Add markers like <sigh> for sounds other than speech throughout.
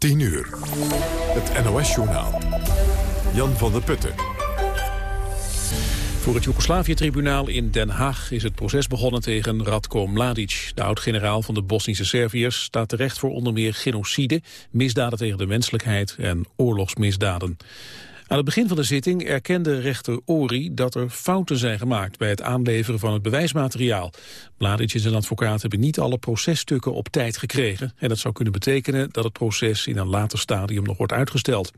10 uur. Het NOS-journaal. Jan van der Putten. Voor het Joegoslavië-tribunaal in Den Haag is het proces begonnen tegen Radko Mladic. De oud-generaal van de Bosnische Serviërs staat terecht voor onder meer genocide, misdaden tegen de menselijkheid en oorlogsmisdaden. Aan het begin van de zitting erkende rechter Ori dat er fouten zijn gemaakt bij het aanleveren van het bewijsmateriaal. Mladic en zijn advocaat hebben niet alle processtukken op tijd gekregen en dat zou kunnen betekenen dat het proces in een later stadium nog wordt uitgesteld.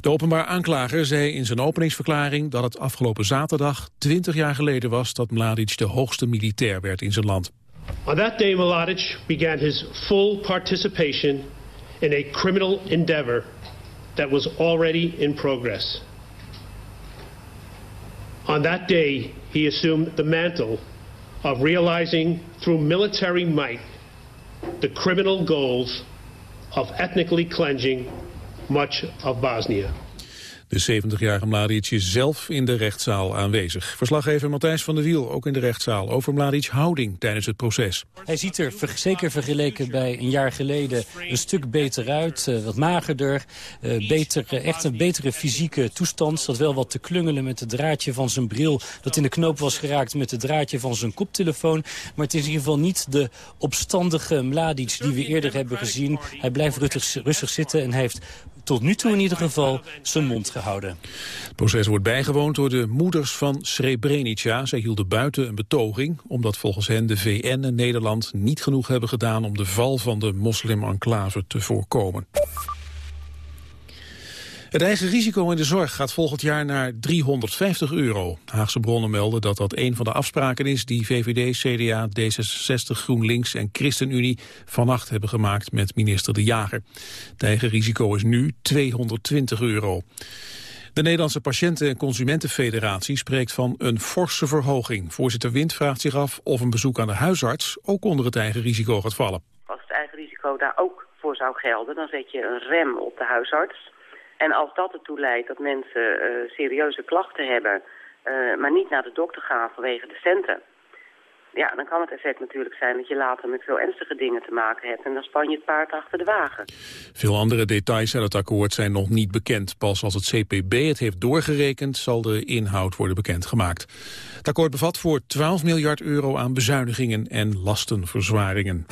De openbaar aanklager zei in zijn openingsverklaring dat het afgelopen zaterdag 20 jaar geleden was dat Mladic de hoogste militair werd in zijn land. On that day Mladic began his full participation in a criminal endeavor that was already in progress. On that day, he assumed the mantle of realizing through military might the criminal goals of ethnically cleansing much of Bosnia. De 70-jarige Mladic is zelf in de rechtszaal aanwezig. Verslaggever Matthijs van der Wiel, ook in de rechtszaal, over Mladic houding tijdens het proces. Hij ziet er zeker vergeleken bij een jaar geleden een stuk beter uit. Uh, wat magerder, uh, beter, uh, echt een betere fysieke toestand. Zat wel wat te klungelen met het draadje van zijn bril... dat in de knoop was geraakt met het draadje van zijn koptelefoon. Maar het is in ieder geval niet de opstandige Mladic die we eerder hebben gezien. Hij blijft rustig, rustig zitten en heeft tot nu toe in ieder geval zijn mond Het proces wordt bijgewoond door de moeders van Srebrenica. Zij hielden buiten een betoging, omdat volgens hen de VN en Nederland niet genoeg hebben gedaan om de val van de moslim-enclave te voorkomen. Het eigen risico in de zorg gaat volgend jaar naar 350 euro. Haagse bronnen melden dat dat een van de afspraken is... die VVD, CDA, D66, GroenLinks en ChristenUnie vannacht hebben gemaakt met minister De Jager. Het eigen risico is nu 220 euro. De Nederlandse Patiënten- en Consumentenfederatie spreekt van een forse verhoging. Voorzitter Wind vraagt zich af of een bezoek aan de huisarts ook onder het eigen risico gaat vallen. Als het eigen risico daar ook voor zou gelden, dan zet je een rem op de huisarts... En als dat ertoe leidt dat mensen uh, serieuze klachten hebben... Uh, maar niet naar de dokter gaan vanwege de centen... ja, dan kan het effect natuurlijk zijn dat je later met veel ernstige dingen te maken hebt... en dan span je het paard achter de wagen. Veel andere details uit het akkoord zijn nog niet bekend. Pas als het CPB het heeft doorgerekend zal de inhoud worden bekendgemaakt. Het akkoord bevat voor 12 miljard euro aan bezuinigingen en lastenverzwaringen.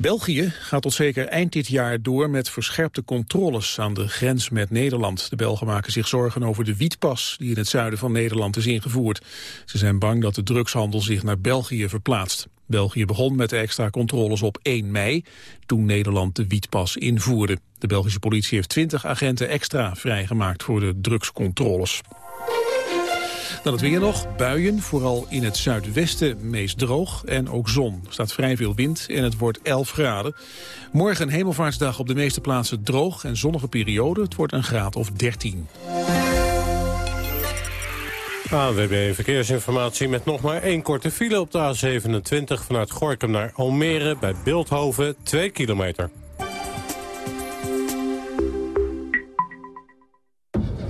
België gaat tot zeker eind dit jaar door met verscherpte controles aan de grens met Nederland. De Belgen maken zich zorgen over de wietpas die in het zuiden van Nederland is ingevoerd. Ze zijn bang dat de drugshandel zich naar België verplaatst. België begon met de extra controles op 1 mei, toen Nederland de wietpas invoerde. De Belgische politie heeft 20 agenten extra vrijgemaakt voor de drugscontroles. Dan het weer nog. Buien, vooral in het zuidwesten meest droog en ook zon. Er staat vrij veel wind en het wordt 11 graden. Morgen hemelvaartsdag op de meeste plaatsen droog en zonnige periode. Het wordt een graad of 13. AWB Verkeersinformatie met nog maar één korte file op de A27... vanuit Gorkum naar Almere bij Beeldhoven, 2 kilometer.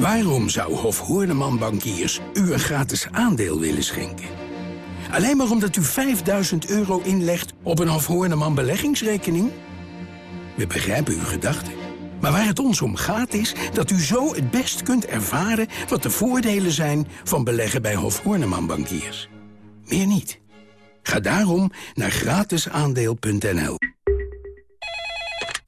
Waarom zou Hof Hoorneman Bankiers u een gratis aandeel willen schenken? Alleen maar omdat u 5000 euro inlegt op een Hof Hoorneman beleggingsrekening? We begrijpen uw gedachten. Maar waar het ons om gaat is dat u zo het best kunt ervaren... wat de voordelen zijn van beleggen bij Hof Hoorneman Bankiers. Meer niet. Ga daarom naar gratisaandeel.nl.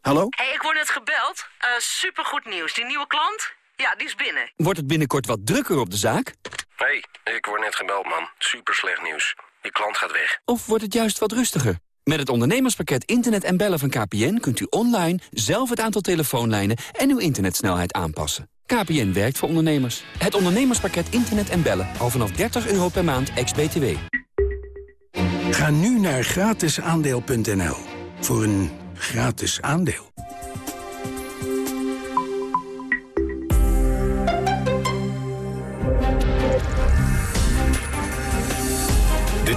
Hallo? Hey, ik word net gebeld. Uh, supergoed nieuws. Die nieuwe klant? Ja, die is binnen. Wordt het binnenkort wat drukker op de zaak? hey, ik word net gebeld, man. Super slecht nieuws. Die klant gaat weg. Of wordt het juist wat rustiger? Met het ondernemerspakket Internet en Bellen van KPN... kunt u online zelf het aantal telefoonlijnen en uw internetsnelheid aanpassen. KPN werkt voor ondernemers. Het ondernemerspakket Internet en Bellen. Al vanaf 30 euro per maand, ex-BTW. Ga nu naar gratisaandeel.nl voor een gratis aandeel.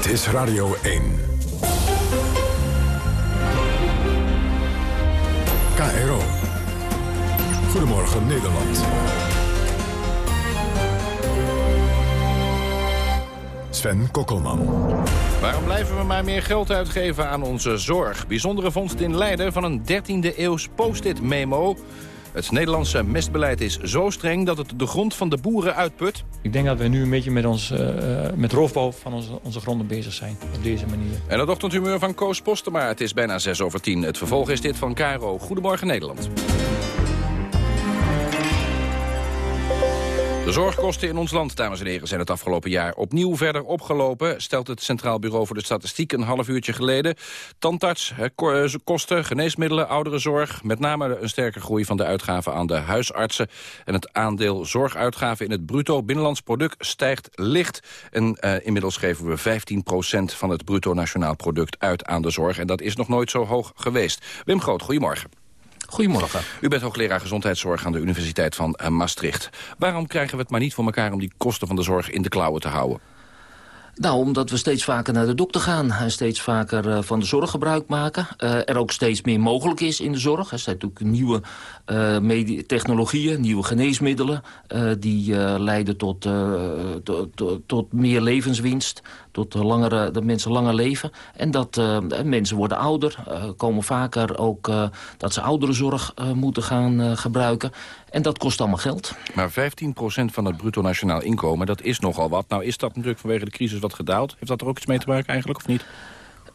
Dit is Radio 1. KRO. Goedemorgen Nederland. Sven Kokkelman. Waarom blijven we maar meer geld uitgeven aan onze zorg? Bijzondere vondst in Leiden van een 13e eeuws post-it-memo. Het Nederlandse mestbeleid is zo streng dat het de grond van de boeren uitput. Ik denk dat we nu een beetje met, ons, uh, met roofbouw van onze, onze gronden bezig zijn. Op deze manier. En het ochtendhumeur van Koos Postema. Het is bijna 6 over 10. Het vervolg is dit van Caro. Goedemorgen Nederland. De zorgkosten in ons land, dames en heren, zijn het afgelopen jaar opnieuw verder opgelopen, stelt het Centraal Bureau voor de Statistiek een half uurtje geleden. Tandarts, kosten, geneesmiddelen, ouderenzorg, met name een sterke groei van de uitgaven aan de huisartsen. En het aandeel zorguitgaven in het bruto binnenlands product stijgt licht. En uh, inmiddels geven we 15% van het bruto nationaal product uit aan de zorg. En dat is nog nooit zo hoog geweest. Wim Groot, goedemorgen. Goedemorgen. U bent hoogleraar gezondheidszorg aan de Universiteit van eh, Maastricht. Waarom krijgen we het maar niet voor elkaar om die kosten van de zorg in de klauwen te houden? Nou, omdat we steeds vaker naar de dokter gaan en steeds vaker uh, van de zorg gebruik maken. Uh, er ook steeds meer mogelijk is in de zorg. Er zijn natuurlijk nieuwe uh, technologieën, nieuwe geneesmiddelen... die leiden tot, to, to, tot meer levenswinst, tot langere, dat mensen langer leven. En dat mensen worden ouder, komen vaker ook dat ze ouderenzorg moeten gaan gebruiken. En dat kost allemaal geld. Maar 15% van het bruto nationaal inkomen, dat is nogal wat. Nou is dat natuurlijk vanwege de crisis wat gedaald. Heeft dat er ook iets mee te maken eigenlijk, of niet?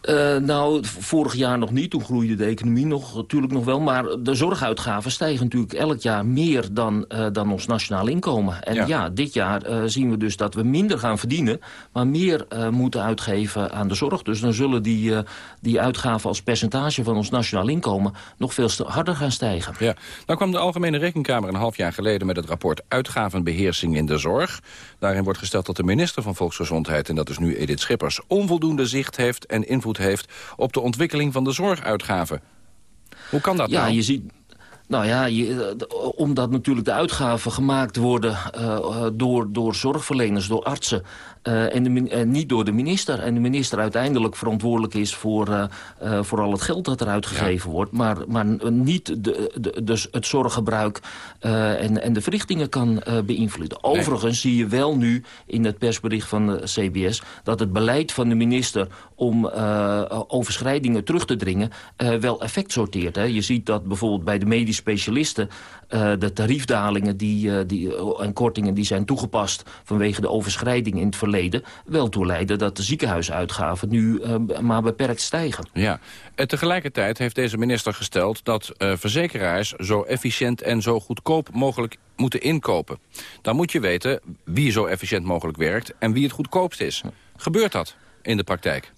Uh, nou, vorig jaar nog niet. Toen groeide de economie nog, natuurlijk nog wel. Maar de zorguitgaven stijgen natuurlijk elk jaar meer dan, uh, dan ons nationaal inkomen. En ja, ja dit jaar uh, zien we dus dat we minder gaan verdienen... maar meer moeten uitgeven aan de zorg. Dus dan zullen die, die uitgaven als percentage van ons nationaal inkomen... nog veel harder gaan stijgen. Ja. Nou kwam de Algemene Rekenkamer een half jaar geleden... met het rapport Uitgavenbeheersing in de Zorg. Daarin wordt gesteld dat de minister van Volksgezondheid... en dat is nu Edith Schippers, onvoldoende zicht heeft en invloed heeft op de ontwikkeling van de zorguitgaven. Hoe kan dat ja, nou? Je ziet, nou ja, je, omdat natuurlijk de uitgaven gemaakt worden uh, door, door zorgverleners, door artsen... Uh, en, de, en, niet door de minister. En de minister uiteindelijk verantwoordelijk is voor, uh, voor al het geld dat er uitgegeven ja. wordt. Maar, maar niet de, de, dus het zorggebruik en, en de verrichtingen kan beïnvloeden. Overigens nee. zie je wel nu in het persbericht van de CBS... dat het beleid van de minister om overschrijdingen terug te dringen... wel effect sorteert. Hè. Je ziet dat bijvoorbeeld bij de medisch specialisten... de tariefdalingen die, die, en kortingen die zijn toegepast... vanwege de overschrijding in het verleden wel toe leiden dat de ziekenhuisuitgaven nu maar beperkt stijgen. Ja, en tegelijkertijd heeft deze minister gesteld dat verzekeraars zo efficiënt en zo goedkoop mogelijk moeten inkopen. Dan moet je weten wie zo efficiënt mogelijk werkt en wie het goedkoopst is. Gebeurt dat in de praktijk?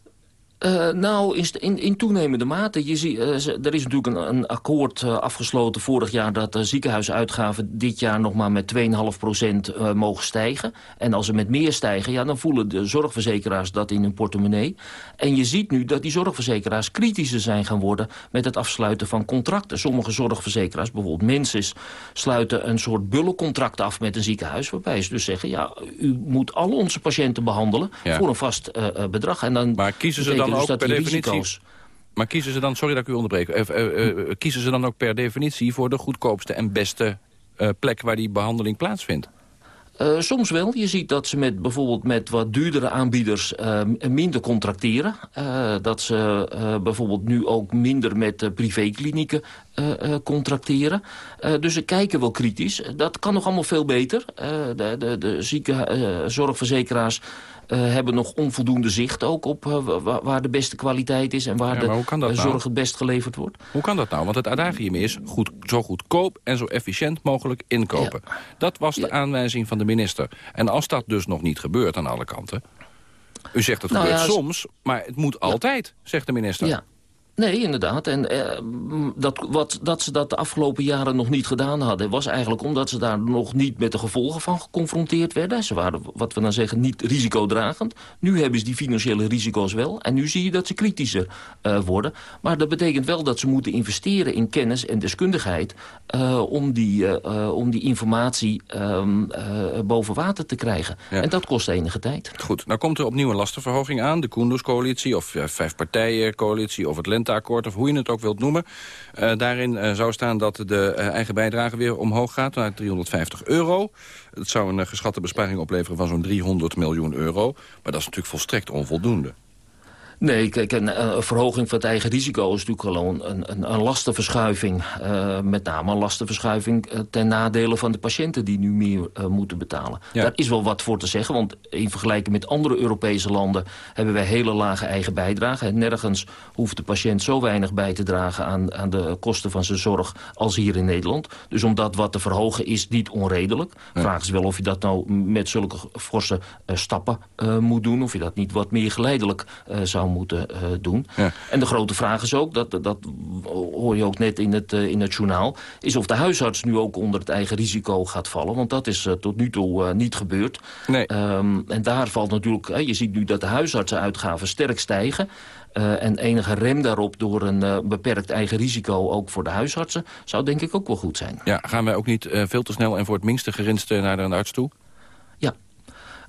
Uh, nou, in, in, toenemende mate. Je zie, uh, er is natuurlijk een, een akkoord uh, afgesloten vorig jaar... dat ziekenhuisuitgaven dit jaar nog maar met 2,5% mogen stijgen. En als ze met meer stijgen, ja, dan voelen de zorgverzekeraars dat in hun portemonnee. En je ziet nu dat die zorgverzekeraars kritischer zijn gaan worden... met het afsluiten van contracten. Sommige zorgverzekeraars, bijvoorbeeld Mensis... sluiten een soort bullencontract af met een ziekenhuis... waarbij ze dus zeggen, ja, u moet al onze patiënten behandelen... Ja. voor een vast bedrag. En dan maar kiezen ze dan dan ook per definitie... Maar kiezen ze dan, sorry dat ik u onderbreek... Uh, uh, uh, kiezen ze dan ook per definitie voor de goedkoopste en beste plek... waar die behandeling plaatsvindt? Uh, soms wel. Je ziet dat ze met, bijvoorbeeld met wat duurdere aanbieders uh, minder contracteren. Uh, dat ze bijvoorbeeld nu ook minder met privéklinieken contracteren. dus ze kijken wel kritisch. Dat kan nog allemaal veel beter. de, de, de zieke zorgverzekeraars hebben nog onvoldoende zicht ook op waar de beste kwaliteit is... en waar ja, de nou? zorg het best geleverd wordt. Hoe kan dat nou? Want het adagium is goed, zo goedkoop en zo efficiënt mogelijk inkopen. Ja. Dat was de ja. aanwijzing van de minister. En als dat dus nog niet gebeurt aan alle kanten... U zegt het nou, gebeurt soms, maar het moet altijd, zegt de minister. Ja. Nee, inderdaad. En eh, dat, wat, dat ze dat de afgelopen jaren nog niet gedaan hadden... was eigenlijk omdat ze daar nog niet met de gevolgen van geconfronteerd werden. Ze waren, wat we dan zeggen, niet risicodragend. Nu hebben ze die financiële risico's wel. En nu zie je dat ze kritischer uh, worden. Maar dat betekent wel dat ze moeten investeren in kennis en deskundigheid... Uh, om, die, om die informatie ehm, boven water te krijgen. En dat kost enige tijd. Goed, nou komt er opnieuw een lastenverhoging aan. De Koenderscoalitie of vijf partijen coalitie of het of hoe je het ook wilt noemen. Uh, daarin uh, zou staan dat de uh, eigen bijdrage weer omhoog gaat naar 350 euro. Het zou een geschatte besparing opleveren van zo'n 300 miljoen euro. Maar dat is natuurlijk volstrekt onvoldoende. Nee, kijk, een, een, verhoging van het eigen risico is natuurlijk gewoon een, een, een lastenverschuiving. Uh, met name een lastenverschuiving uh, ten nadele van de patiënten die nu meer uh, moeten betalen. Ja. Daar is wel wat voor te zeggen, want in vergelijking met andere Europese landen hebben wij hele lage eigen bijdrage. Nergens hoeft de patiënt zo weinig bij te dragen aan, aan de kosten van zijn zorg als hier in Nederland. Dus om dat wat te verhogen is niet onredelijk. Ja. Vraag is wel of je dat nou met zulke forse stappen moet doen, of je dat niet wat meer geleidelijk zou moeten uh, doen. Ja. En de grote vraag is ook, dat, dat hoor je ook net in het, uh, in het journaal... is of de huisarts nu ook onder het eigen risico gaat vallen. Want dat is uh, tot nu toe niet gebeurd. Nee. Um, en daar valt natuurlijk... je ziet nu dat de huisartsenuitgaven sterk stijgen... Uh, en enige rem daarop door een uh, beperkt eigen risico ook voor de huisartsen... zou denk ik ook wel goed zijn. Ja, gaan wij ook niet uh, veel te snel en voor het minste gerinste naar de arts toe?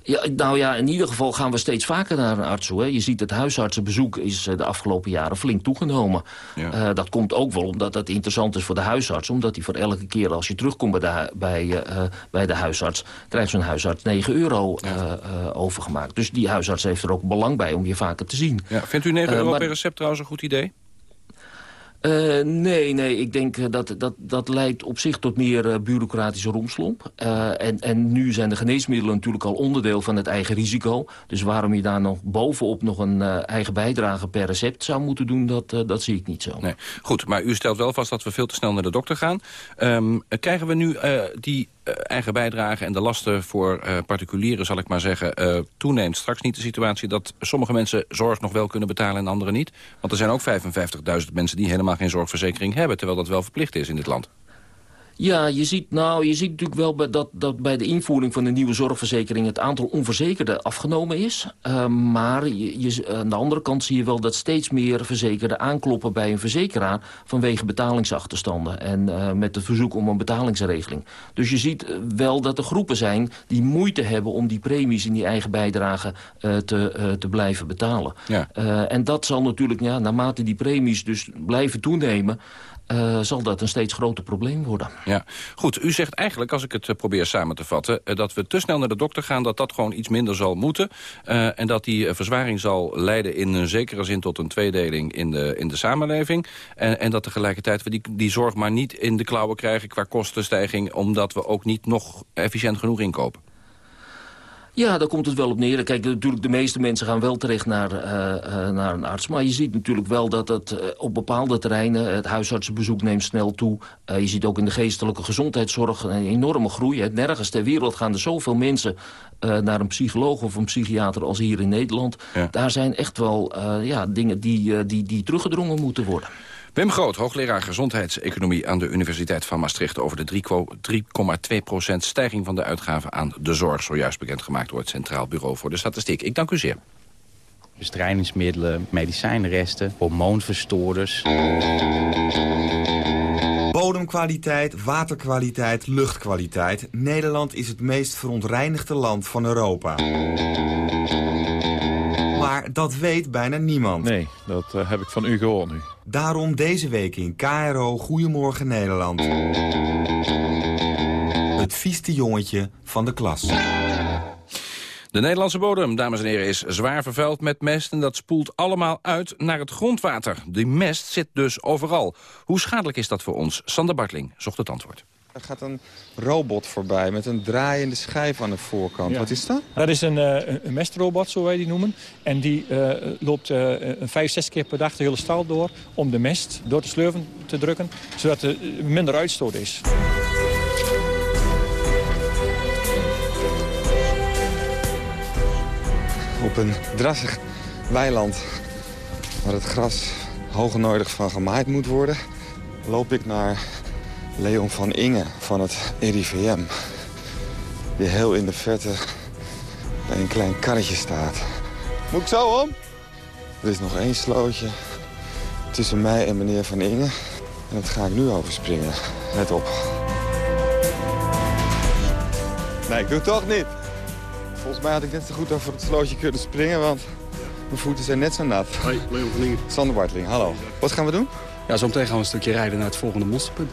Ja, nou ja, in ieder geval gaan we steeds vaker naar een arts. Hè. Je ziet het huisartsenbezoek is eh, de afgelopen jaren flink toegenomen. Ja. Uh, dat komt ook wel omdat het interessant is voor de huisarts. Omdat hij voor elke keer als je terugkomt bij de, bij, uh, bij de huisarts... krijgt zo'n huisarts 9 euro ja. overgemaakt. Dus die huisarts heeft er ook belang bij om je vaker te zien. Ja. Vindt u 9 euro per recept trouwens een goed idee? Uh, nee, nee, ik denk eh, dat dat, dat leidt op zich tot meer uh, bureaucratische romslomp. En, en nu zijn de geneesmiddelen natuurlijk al onderdeel van het eigen risico. Dus waarom je daar nog bovenop nog een eigen bijdrage per recept zou moeten doen, dat, dat zie ik niet zo. Nee. Goed, maar u stelt wel vast dat we veel te snel naar de dokter gaan. Um, krijgen we nu die eigen bijdrage en de lasten voor particulieren, zal ik maar zeggen, toeneemt? Straks niet de situatie dat sommige mensen zorg nog wel kunnen betalen en anderen niet? Want er zijn ook 55.000 mensen die helemaal geen zorgverzekering hebben... terwijl dat wel verplicht is in dit land. Ja, je ziet, nou, je ziet natuurlijk wel dat, dat bij de invoering van de nieuwe zorgverzekering... het aantal onverzekerden afgenomen is. Uh, maar je, je, aan de andere kant zie je wel dat steeds meer verzekerden aankloppen bij een verzekeraar... vanwege betalingsachterstanden en uh, met het verzoek om een betalingsregeling. Dus je ziet wel dat er groepen zijn die moeite hebben... om die premies in die eigen bijdrage uh, te, te blijven betalen. Ja. en dat zal natuurlijk, ja, naarmate die premies dus blijven toenemen... Uh, zal dat een steeds groter probleem worden. Ja, goed. U zegt eigenlijk, als ik het uh, probeer samen te vatten... Uh, dat we te snel naar de dokter gaan, dat dat gewoon iets minder zal moeten... en dat die verzwaring zal leiden in een zekere zin tot een tweedeling in de, in de samenleving. En, en dat tegelijkertijd we die, die zorg maar niet in de klauwen krijgen qua kostenstijging... omdat we ook niet nog efficiënt genoeg inkopen. Ja, daar komt het wel op neer. Kijk, natuurlijk, de meeste mensen gaan wel terecht naar, uh, uh, naar een arts. Maar je ziet natuurlijk wel dat het uh, op bepaalde terreinen... het huisartsenbezoek neemt snel toe. je ziet ook in de geestelijke gezondheidszorg een enorme groei. Nergens ter wereld gaan er zoveel mensen naar een psycholoog of een psychiater... als hier in Nederland. Ja. Daar zijn echt wel ja, dingen die, die, die teruggedrongen moeten worden. Wim Groot, hoogleraar gezondheidseconomie aan de Universiteit van Maastricht... over de 3,2% stijging van de uitgaven aan de zorg... zojuist bekendgemaakt door het Centraal Bureau voor de Statistiek. Ik dank u zeer. Bestrijdingsmiddelen, medicijnresten, hormoonverstoorders... Bodemkwaliteit, waterkwaliteit, luchtkwaliteit. Nederland is het meest verontreinigde land van Europa. Maar dat weet bijna niemand. Nee, dat uh, heb ik van u gehoord nu. Daarom deze week in KRO Goedemorgen Nederland. Het vieste jongetje van de klas. De Nederlandse bodem, dames en heren, is zwaar vervuild met mest... en dat spoelt allemaal uit naar het grondwater. Die mest zit dus overal. Hoe schadelijk is dat voor ons? Sander Bartling zocht het antwoord. Er gaat een robot voorbij met een draaiende schijf aan de voorkant. Ja. Wat is dat? Dat is een, uh, een mestrobot, zo wij die noemen. En die uh, loopt uh, vijf, zes keer per dag de hele stal door... om de mest door de slurven te drukken, zodat er minder uitstoot is. Op een drassig weiland waar het gras hoognodig van gemaaid moet worden... loop ik naar Leon van Inge van het RIVM. Die heel in de verte bij een klein karretje staat. Moet ik zo om? Er is nog één slootje tussen mij en meneer Van Inge. En dat ga ik nu overspringen. Let op. Nee, ik doe het toch niet. Volgens mij had ik net zo goed over het slootje kunnen springen, want mijn voeten zijn net zo nat. Hoi, Leon van Inge. Sander Bartling, hallo. Wat gaan we doen? Ja, zo meteen gaan we een stukje rijden naar het volgende monsterpunt.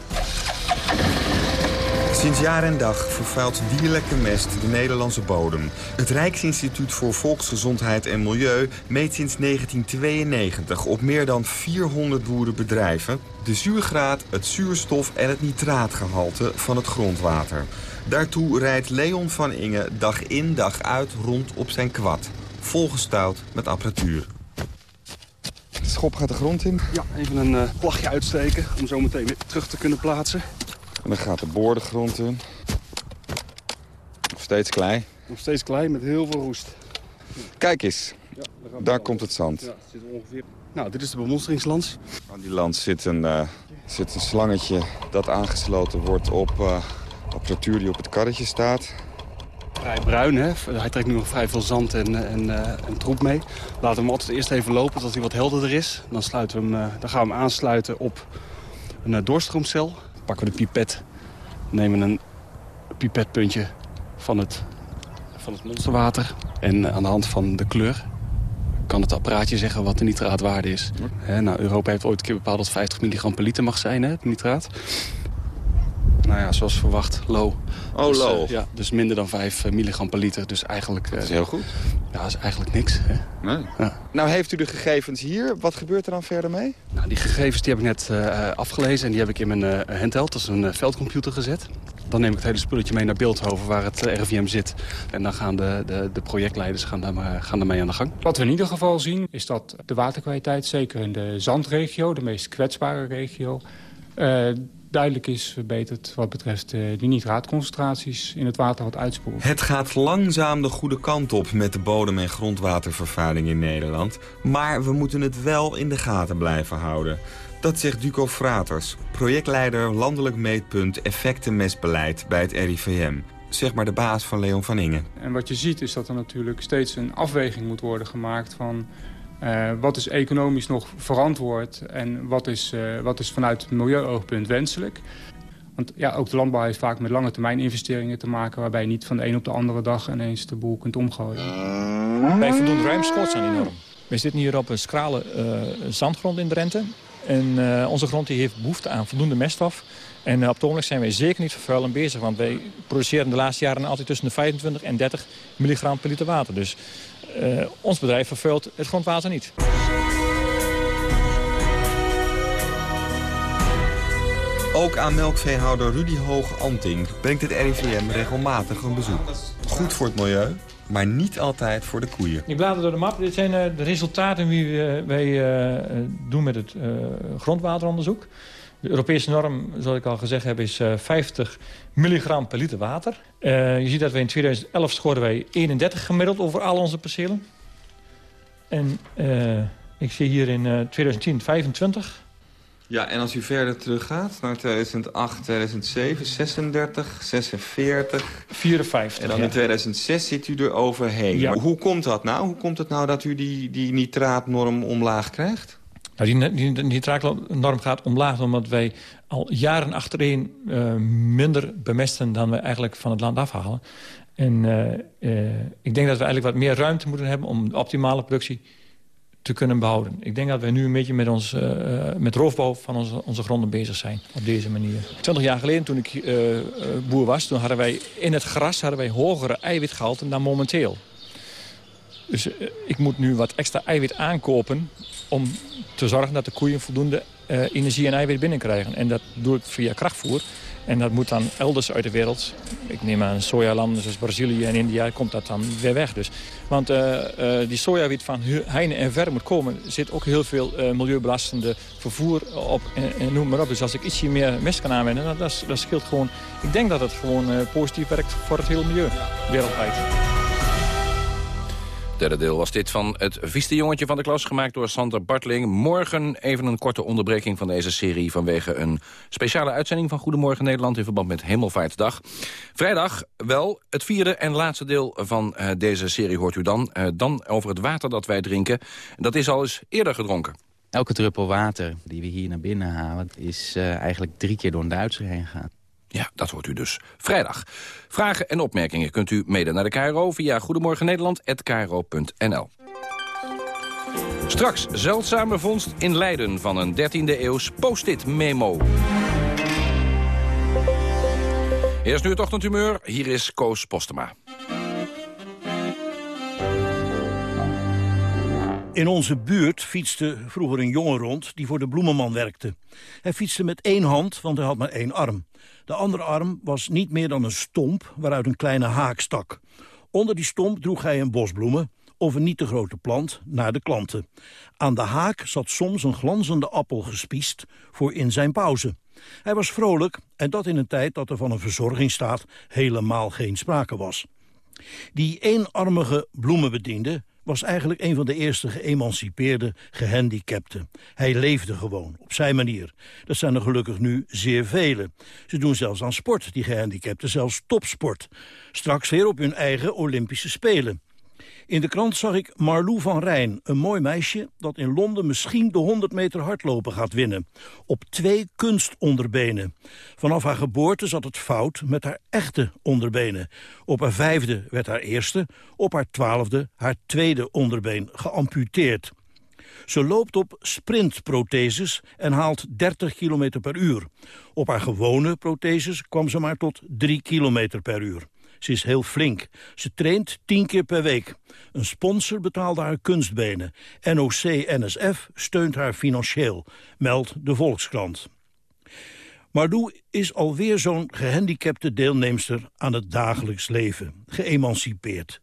Sinds jaar en dag vervuilt dierlijke mest de Nederlandse bodem. Het Rijksinstituut voor Volksgezondheid en Milieu meet sinds 1992 op meer dan 400 boerenbedrijven de zuurgraad, het zuurstof en het nitraatgehalte van het grondwater. Daartoe rijdt Leon van Inge dag in dag uit rond op zijn kwad. Volgestouwd met apparatuur. De schop gaat de grond in. Ja, even een uh, plagje uitsteken om zo meteen weer terug te kunnen plaatsen. En dan gaat de boor de grond in. Nog steeds klei. Nog steeds klei met heel veel roest. Kijk eens, Ja, daar komt het zand. Ja, het zit ongeveer... Nou, dit is de bemonsteringslans. Aan die lans zit een, eh, zit een slangetje dat aangesloten wordt op eh, apparatuur die op het karretje staat. Vrij bruin, hè? Hij trekt nu nog vrij veel zand en, en, eh, en troep mee. Laten we hem altijd eerst even lopen, tot hij wat helderder is. Dan, sluiten we hem, eh, dan gaan we hem aansluiten op een eh, doorstroomcel. Pakken we de pipet, nemen een pipetpuntje van het, van het monsterwater. En aan de hand van de kleur kan het apparaatje zeggen wat de nitraatwaarde is. Nou, Europa heeft ooit een keer bepaald dat 50 milligram per liter mag zijn, hè, het nitraat. Nou ja, zoals verwacht, low. Oh, Dus, eh, low. ja, dus minder dan 5 milligram per liter. Dus eigenlijk... Dat is heel goed. Ja, dat is eigenlijk niks. Hè. Nee. Ja. Nou heeft u de gegevens hier. Wat gebeurt er dan verder mee? Nou, die gegevens die heb ik net eh, afgelezen en die heb ik in mijn eh, handheld, dat is een eh, veldcomputer gezet. Dan neem ik het hele spulletje mee naar Beeldhoven waar het eh, RIVM zit. En dan gaan de, de, de projectleiders gaan, daar, maar- gaan daarmee aan de gang. Wat we in ieder geval zien is dat de waterkwaliteit, zeker in de zandregio, de meest kwetsbare regio, eh, duidelijk is verbeterd wat betreft eh, die nitraatconcentraties in het water wat uitspoelt. Het gaat langzaam de goede kant op met de bodem- en grondwatervervuiling in Nederland. Maar we moeten het wel in de gaten blijven houden. Dat zegt Duco Fraters, projectleider landelijk meetpunt effectenmestbeleid bij het RIVM. Zeg maar de baas van Leon van Inge. En wat je ziet is dat er natuurlijk steeds een afweging moet worden gemaakt van eh, wat is economisch nog verantwoord en wat is, eh, wat is vanuit milieuoogpunt wenselijk. Want ja, ook de landbouw heeft vaak met lange termijn investeringen te maken... waarbij je niet van de een op de andere dag ineens de boel kunt omgooien. Wij voldoen ruimschoots aan die norm. We zitten hier op een schrale eh, zandgrond in Drenthe. En eh, onze grond die heeft behoefte aan voldoende meststof. En op het ogenblik zijn wij zeker niet vervuilend bezig. Want wij produceren de laatste jaren altijd tussen de 25 en 30 milligram per liter water. Dus eh, ons bedrijf vervuilt het grondwater niet. Ook aan melkveehouder Rudy Hoog-Anting brengt het RIVM regelmatig een bezoek. Goed voor het milieu, maar niet altijd voor de koeien. Ik blader door de map. Dit zijn eh, de resultaten die we- wij eh, eh, doen met het eh, grondwateronderzoek. De Europese norm, zoals ik al gezegd heb, is eh, 50 milligram per liter water. Eh, je ziet dat we in 2011 scoorden wij 31 gemiddeld over al onze percelen. En eh, ik zie hier in eh, 2010 25. Ja, en als u verder teruggaat naar 2008, 2007, 36, 46... 54, En dan ja. in 2006 zit u er overheen. Ja. Hoe komt dat nou? Hoe komt het nou dat u die, die nitraatnorm omlaag krijgt? Nou, die, die, die gaat omlaag omdat wij al jaren achtereen eh, minder bemesten dan we eigenlijk van het land afhalen. En eh, eh, ik denk dat we eigenlijk wat meer ruimte moeten hebben om de optimale productie te kunnen behouden. Ik denk dat we nu een beetje met, ons, met roofbouw van onze, onze gronden bezig zijn op deze manier. Twintig jaar geleden toen ik boer was, toen hadden wij in het gras hadden wij hogere eiwitgehalten dan momenteel. Dus eh, ik moet nu wat extra eiwit aankopen om te zorgen dat de koeien voldoende eh, energie en eiwit binnenkrijgen. En dat doe ik via krachtvoer. En dat moet dan elders uit de wereld, ik neem aan sojalanden zoals Brazilië en India, komt dat dan weer weg. Dus. Want eh, eh, die sojawiet van heine en ver moet komen, zit ook heel veel milieubelastende vervoer op en, noem maar op. Dus als ik ietsje meer mest kan aanwenden, dat, dat, dat scheelt gewoon. Ik denk dat het gewoon positief werkt voor het hele milieu wereldwijd. Derde deel was dit van het vieste jongetje van de klas... gemaakt door Sander Bartling. Morgen even een korte onderbreking van deze serie... vanwege een speciale uitzending van Goedemorgen Nederland... in verband met Hemelvaartsdag. Vrijdag wel het vierde en laatste deel van uh, deze serie hoort u dan. Uh, dan over het water dat wij drinken. Dat is al eens eerder gedronken. Elke druppel water die we hier naar binnen halen... is uh, eigenlijk drie keer door een Duitser heen gegaan. Ja, dat hoort u dus vrijdag. Vragen en opmerkingen kunt u mede naar de KRO via goedemorgennederland.kro.nl. Straks zeldzame vondst in Leiden van een 13e eeuws post-it memo. Eerst nu het ochtendhumeur, hier is Koos Postema. In onze buurt fietste vroeger een jongen rond die voor de bloemenman werkte. Hij fietste met één hand, want hij had maar één arm. De andere arm was niet meer dan een stomp waaruit een kleine haak stak. Onder die stomp droeg hij een bos bloemen of een niet te grote plant naar de klanten. Aan de haak zat soms een glanzende appel gespiest voor in zijn pauze. Hij was vrolijk en dat in een tijd dat er van een verzorgingsstaat helemaal geen sprake was. Die eenarmige bloemenbediende was eigenlijk een van de eerste geëmancipeerde gehandicapten. Hij leefde gewoon, op zijn manier. Dat zijn er gelukkig nu zeer vele. Ze doen zelfs aan sport, die gehandicapten, zelfs topsport. Straks weer op hun eigen Olympische Spelen. In de krant zag ik Marlou van Rijn, een mooi meisje... dat in Londen misschien de 100 meter hardlopen gaat winnen. Op twee kunstonderbenen. Vanaf haar geboorte zat het fout met haar echte onderbenen. Op haar vijfde werd haar eerste, op haar twaalfde haar tweede onderbeen geamputeerd. Ze loopt op sprintprotheses en haalt 30 km per uur. Op haar gewone protheses kwam ze maar tot 3 km per uur. Ze is heel flink. Ze traint tien keer per week. Een sponsor betaalde haar kunstbenen. NOC-NSF steunt haar financieel, meldt de Volkskrant. Mardoe is alweer zo'n gehandicapte deelnemster aan het dagelijks leven. Geëmancipeerd.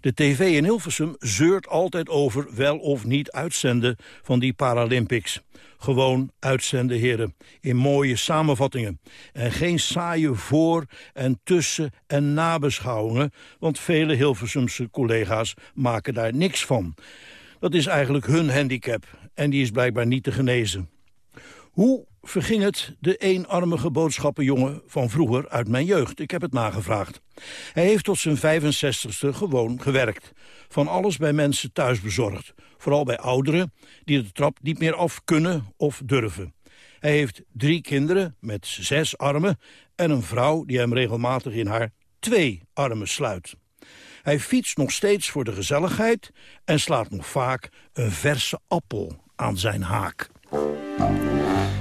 De tv in Hilversum zeurt altijd over wel of niet uitzenden van die Paralympics. Gewoon uitzenden, heren, in mooie samenvattingen. En geen saaie voor- en tussen- en nabeschouwingen... want vele Hilversumse collega's maken daar niks van. Dat is eigenlijk hun handicap en die is blijkbaar niet te genezen. Hoe verging het de eenarmige boodschappenjongen van vroeger uit mijn jeugd? Ik heb het nagevraagd. Hij heeft tot zijn 65ste gewoon gewerkt. Van alles bij mensen thuis bezorgd. Vooral bij ouderen die de trap niet meer af kunnen of durven. Hij heeft drie kinderen met zes armen... en een vrouw die hem regelmatig in haar twee armen sluit. Hij fietst nog steeds voor de gezelligheid... en slaat nog vaak een verse appel aan zijn haak.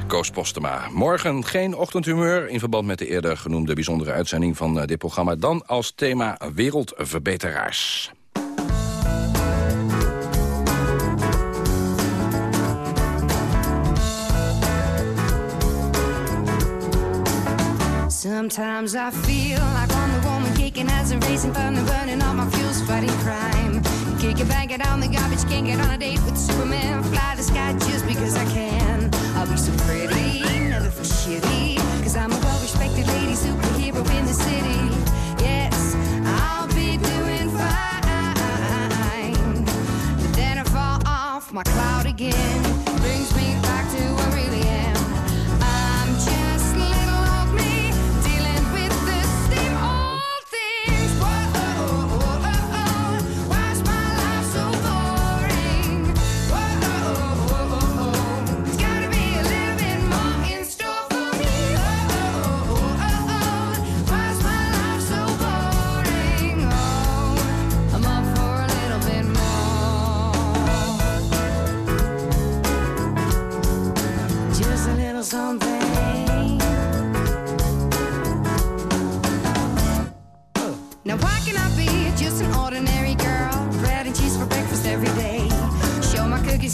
Koos Postema. Morgen geen ochtendhumeur in verband met de eerder genoemde bijzondere uitzending van dit programma. Dan als thema wereldverbeteraars. Sometimes I feel like I'm the woman kicking as a racing thunder, burning all my fuels, fighting crime. Kick it, bang on the garbage, can't get on a date with Superman. Fly the sky just because I can. I'll be so pretty, never feel shitty. Cause I'm a well respected lady superhero in the city. Yes, I'll be doing fine. But then I fall off my cloud again. Brings me back to who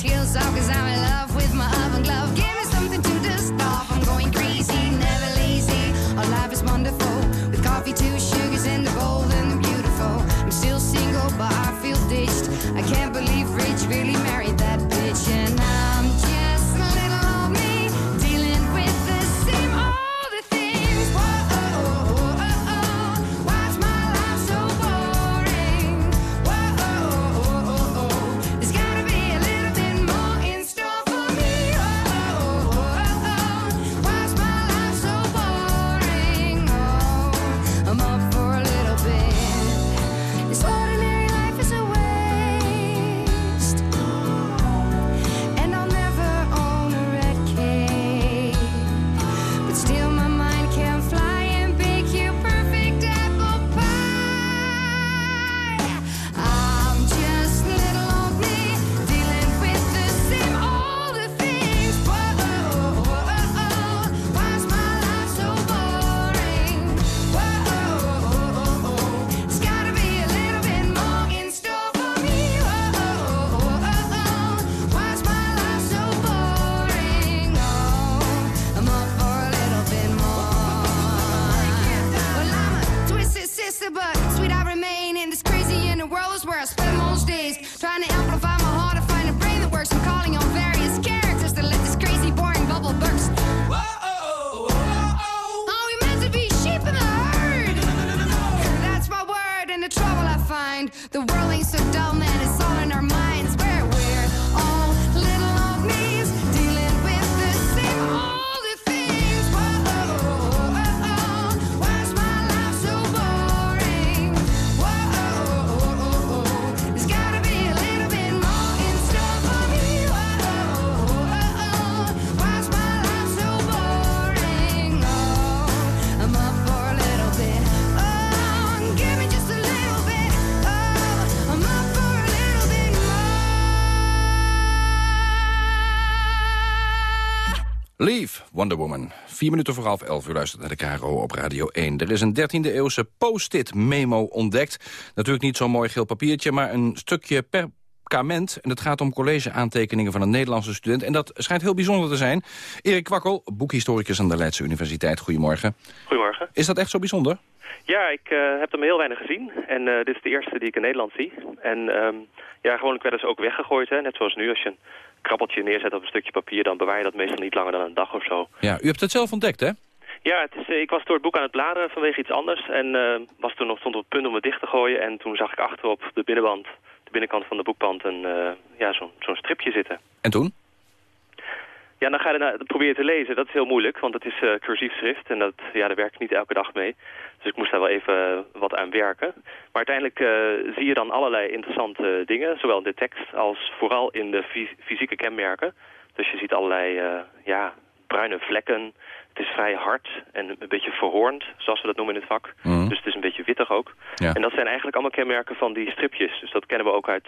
skills off cause I'm Wonder Woman. Vier minuten voor half elf, u luistert naar de KRO op Radio 1. Er is een 13e eeuwse post-it memo ontdekt. Natuurlijk niet zo'n mooi geel papiertje, maar een stukje perkament. En het gaat om collegeaantekeningen van een Nederlandse student. En dat schijnt heel bijzonder te zijn. Erik Kwakkel, boekhistoricus aan de Leidse Universiteit. Goedemorgen. Goedemorgen. Is dat echt zo bijzonder? Ja, ik uh, heb hem heel weinig gezien. En uh, dit is de eerste die ik in Nederland zie. En um, ja, gewoonlijk werden ze ook weggegooid. Hè? Net zoals nu, als je een krabbeltje neerzet op een stukje papier... dan bewaar je dat meestal niet langer dan een dag of zo. Ja, u hebt het zelf ontdekt, hè? Ja, het is, ik was door het boek aan het bladeren vanwege iets anders. En uh, was toen nog stond op het punt om het dicht te gooien. En toen zag ik achterop de binnenband, de binnenkant van de boekband... een, ja, zo'n zo'n stripje zitten. En toen? Ja, dan ga je naar, je te lezen. Dat is heel moeilijk, want het is uh, cursief schrift en dat, ja, daar werk ik niet elke dag mee. Dus ik moest daar wel even wat aan werken. Maar uiteindelijk uh, zie je dan allerlei interessante dingen, zowel in de tekst als vooral in de fysieke kenmerken. Dus je ziet allerlei uh, ja, bruine vlekken. Het is vrij hard en een beetje verhoornd, zoals we dat noemen in het vak. Mm. Dus het is een beetje wittig ook. Ja. En dat zijn eigenlijk allemaal kenmerken van die stripjes. Dus dat kennen we ook uit,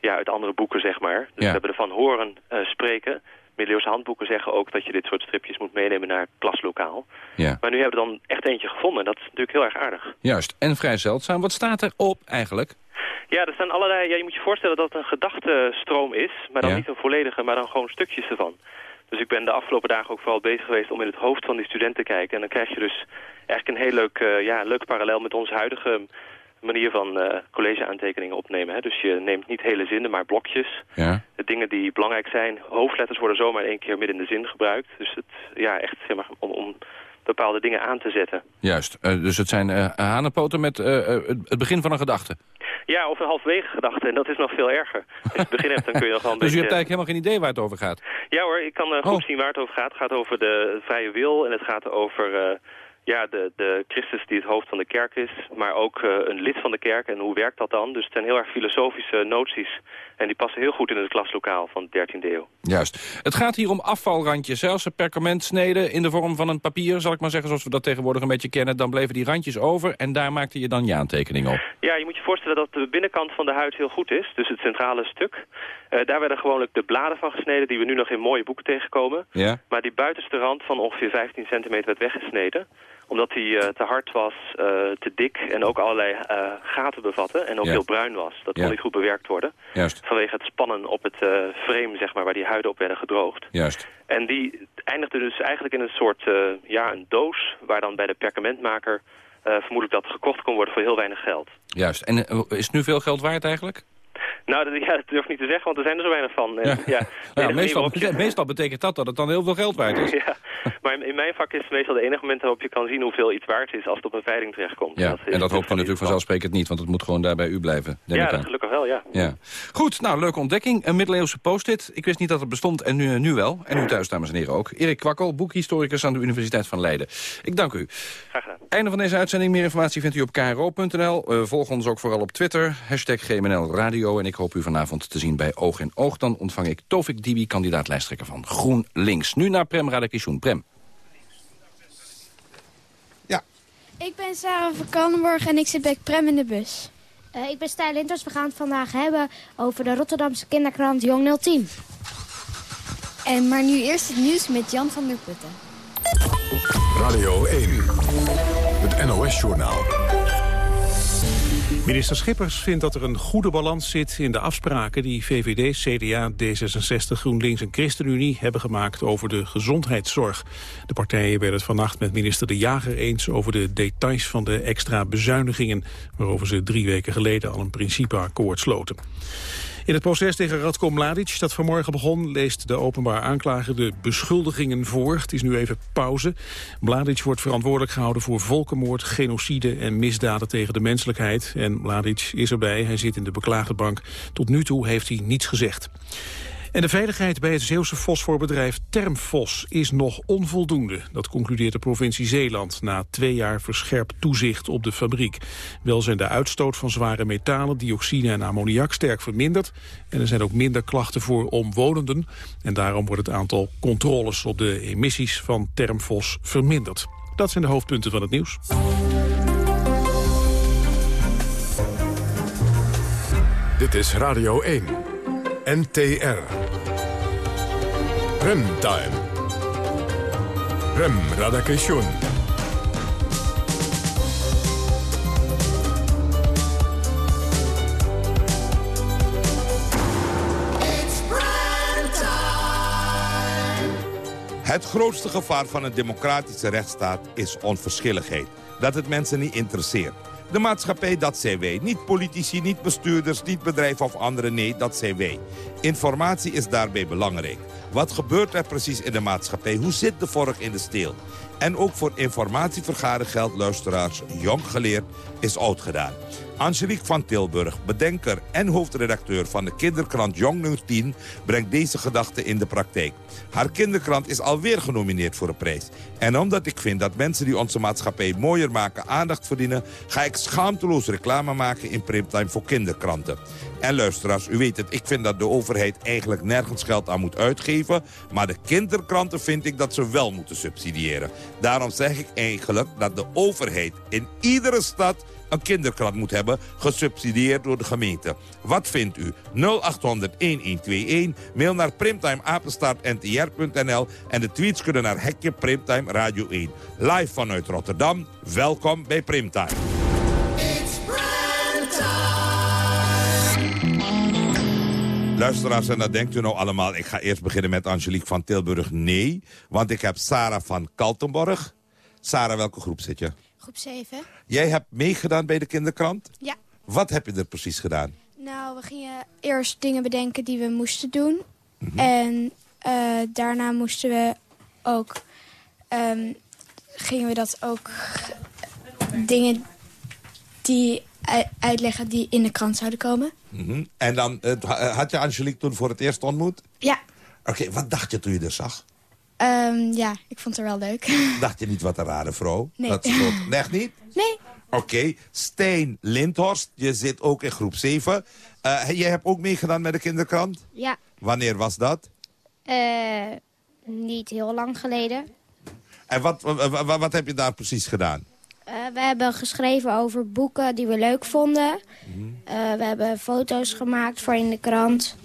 ja, uit andere boeken, zeg maar. Dus ja. we hebben ervan horen spreken middeleeuwse handboeken zeggen ook dat je dit soort stripjes moet meenemen naar het klaslokaal. Ja. Maar nu hebben we dan echt eentje gevonden. Dat is natuurlijk heel erg aardig. Juist, en vrij zeldzaam. Wat staat er op eigenlijk? Ja, er staan allerlei... Ja, je moet je voorstellen dat het een gedachtenstroom is, maar dan Ja. niet een volledige, maar dan gewoon stukjes ervan. Dus ik ben de afgelopen dagen ook vooral bezig geweest om in het hoofd van die student te kijken. En dan krijg je dus eigenlijk een heel leuk, eh, ja, leuk parallel met onze huidige manier van eh collegeaantekeningen opnemen. Hè. Dus je neemt niet hele zinnen, maar blokjes. Ja. De dingen die belangrijk zijn. Hoofdletters worden zomaar in één keer midden in de zin gebruikt. Dus het, ja, echt zeg maar, om, om bepaalde dingen aan te zetten. Juist, Eh, dus het zijn eh hanenpoten met eh, eh, het begin van een gedachte. Ja, of een halfwege gedachte. En dat is nog veel erger. Als je het begin hebt, dan kun je nog wel <laughs> een Dus beetje... hebt eigenlijk helemaal geen idee waar het over gaat? Ja hoor, ik kan goed Oh. zien waar het over gaat. Het gaat over de vrije wil en het gaat over ja, de, de Christus die het hoofd van de kerk is. Maar ook eh, een lid van de kerk en hoe werkt dat dan? Dus het zijn heel erg filosofische noties. En die passen heel goed in het klaslokaal van de 13e eeuw. Juist. Het gaat hier om afvalrandjes, zelfs een perkamentsnede in de vorm van een papier, zal ik maar zeggen, zoals we dat tegenwoordig een beetje kennen. Dan bleven die randjes over en daar maakte je dan je aantekening op. Ja, je moet je voorstellen dat de binnenkant van de huid heel goed is. Dus het centrale stuk. Eh, daar werden gewoonlijk de bladen van gesneden die we nu nog in mooie boeken tegenkomen. Ja? Maar die buitenste rand van ongeveer 15 centimeter werd weggesneden. Omdat die eh, te hard was, eh, te dik en ook allerlei gaten bevatte. En ook Ja. heel bruin was. Dat kon Ja. niet goed bewerkt worden. Juist, Vanwege het spannen op het frame, zeg maar, waar die huiden op werden gedroogd. juist. En die eindigde dus eigenlijk in een soort, ja, een doos... waar dan bij de perkamentmaker vermoedelijk dat gekocht kon worden voor heel weinig geld. Juist. En is nu veel geld waard eigenlijk? Nou, dat, ja, dat durf ik niet te zeggen, want er zijn er zo weinig van. Ja. enige ja, meestal, je- meestal betekent dat dat het dan heel veel geld waard is. <laughs> Ja, maar in mijn vak is het meestal de enige moment waarop je kan zien hoeveel iets waard is als het op een veiling terechtkomt. Ja, en dat hoopt u natuurlijk vanzelfsprekend niet, want het moet gewoon daar bij u blijven. Ja, dat gelukkig wel, ja. Ja. Goed, nou, leuke ontdekking. Een middeleeuwse post-it. Ik wist niet dat het bestond en nu, nu wel. En u thuis, dames en heren, ook. Erik Kwakkel, boekhistoricus aan de Universiteit van Leiden. Ik dank u. Graag gedaan. Einde van deze uitzending. Meer informatie vindt u op kro.nl. Eh, volg ons ook vooral op Twitter. Hashtag GMNL Radio. En ik hoop u vanavond te zien bij Oog in Oog. Dan ontvang ik Tovik Dibi, kandidaat lijsttrekker van GroenLinks. Nu naar Prem Radakishun. Prem. Ik ben Sarah van Kannenborg en ik zit bij Prem in de bus. Eh, ik ben Stijn Linters. We gaan het vandaag hebben over de Rotterdamse kinderkrant Jong 010. En maar nu eerst het nieuws met Jan van der Putten. Radio 1. Het NOS-journaal. Minister Schippers vindt dat er een goede balans zit in de afspraken die VVD, CDA, D66, GroenLinks en ChristenUnie hebben gemaakt over de gezondheidszorg. De partijen werden het vannacht met minister De Jager eens over de details van de extra bezuinigingen, waarover ze drie weken geleden al een principeakkoord sloten. In het proces tegen Radko Mladic, dat vanmorgen begon, leest de openbaar aanklager de beschuldigingen voor. Het is nu even pauze. Mladic wordt verantwoordelijk gehouden voor volkenmoord, genocide en misdaden tegen de menselijkheid. En Mladic is erbij, hij zit in de beklaagdenbank. Tot nu toe heeft hij niets gezegd. En de veiligheid bij het Zeeuwse fosforbedrijf Termfos is nog onvoldoende. Dat concludeert de provincie Zeeland na twee jaar verscherpt toezicht op de fabriek. Wel zijn de uitstoot van zware metalen, dioxine en ammoniak sterk verminderd. En er zijn ook minder klachten voor omwonenden. En daarom wordt het aantal controles op de emissies van Termfos verminderd. Dat zijn de hoofdpunten van het nieuws. Dit is Radio 1. NTR. Remtime. Prem Radakation. Het grootste gevaar van een democratische rechtsstaat is onverschilligheid. Dat het mensen niet interesseert. De maatschappij, dat zijn wij. Niet politici, niet bestuurders, niet bedrijven of anderen. Nee, dat zijn wij. Informatie is daarbij belangrijk. Wat gebeurt er precies in de maatschappij? Hoe zit de vork in de steel? En ook voor informatievergaren geldt, luisteraars, jong geleerd is oud gedaan. Angelique van Tilburg, bedenker en hoofdredacteur van de kinderkrant Jong 10... brengt deze gedachte in de praktijk. Haar kinderkrant is alweer genomineerd voor een prijs. En omdat ik vind dat mensen die onze maatschappij mooier maken aandacht verdienen... ga ik schaamteloos reclame maken in Primtime voor kinderkranten. En luisteraars, u weet het, ik vind dat de overheid eigenlijk nergens geld aan moet uitgeven... maar de kinderkranten vind ik dat ze wel moeten subsidiëren. Daarom zeg ik eigenlijk dat de overheid in iedere stad een kinderkrant moet hebben, gesubsidieerd door de gemeente. Wat vindt u? 0800-1121, mail naar primtimeapenstaartntr.nl en de tweets kunnen naar Hekje Primtime Radio 1. Live vanuit Rotterdam, welkom bij Primtime. Luisteraars, en dat denkt u nou allemaal... ik ga eerst beginnen met Angelique van Tilburg. Nee, want ik heb Sarah van Kaltenborg. Sarah, welke groep zit je? Groep 7. Jij hebt meegedaan bij de kinderkrant? Ja. Wat heb je er precies gedaan? Nou, we gingen eerst dingen bedenken die we moesten doen. Mhm. En eh, daarna moesten we ook... ehm, gingen we dat ook... Dingen die uitleggen die in de krant zouden komen. Mhm. En dan eh, had je Angelique toen voor het eerst ontmoet? Ja. Oké, wat dacht je toen je er zag? Ehm, ja, ik vond het er wel leuk. <laughs> Dacht je niet wat een rare vrouw? Nee. Dat soort... Echt niet? Nee. Oké, Steen Lindhorst, je zit ook in groep 7. Eh, jij hebt ook meegedaan met de kinderkrant? Ja, Wanneer was dat? eh, niet heel lang geleden. En wat, wa- wa- wa- wat heb je daar precies gedaan? Eh, we hebben geschreven over boeken die we leuk vonden. Eh, we hebben foto's gemaakt voor in de krant.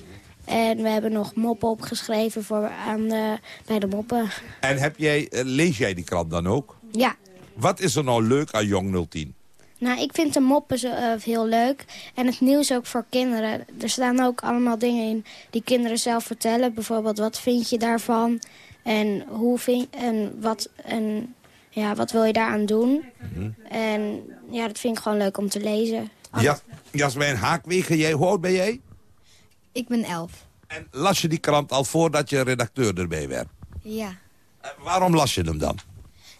En we hebben nog moppen opgeschreven voor aan de, bij de moppen. En heb jij, eh, lees jij die krant dan ook? Ja, Wat is er nou leuk aan Jong 010? nou ik vind de moppen zo, heel leuk. En het nieuws ook voor kinderen. Er staan ook allemaal dingen in die kinderen zelf vertellen. Bijvoorbeeld, wat vind je daarvan? En, hoe vind, en, wat, en ja, wat wil je daaraan doen? En ja, dat vind ik gewoon leuk om te lezen. Ja, Jasmijn Haakwegen, jij, hoe oud ben jij? Ik ben elf. En las je die krant al voordat je redacteur erbij werd? Ja. Eh, waarom las je hem dan?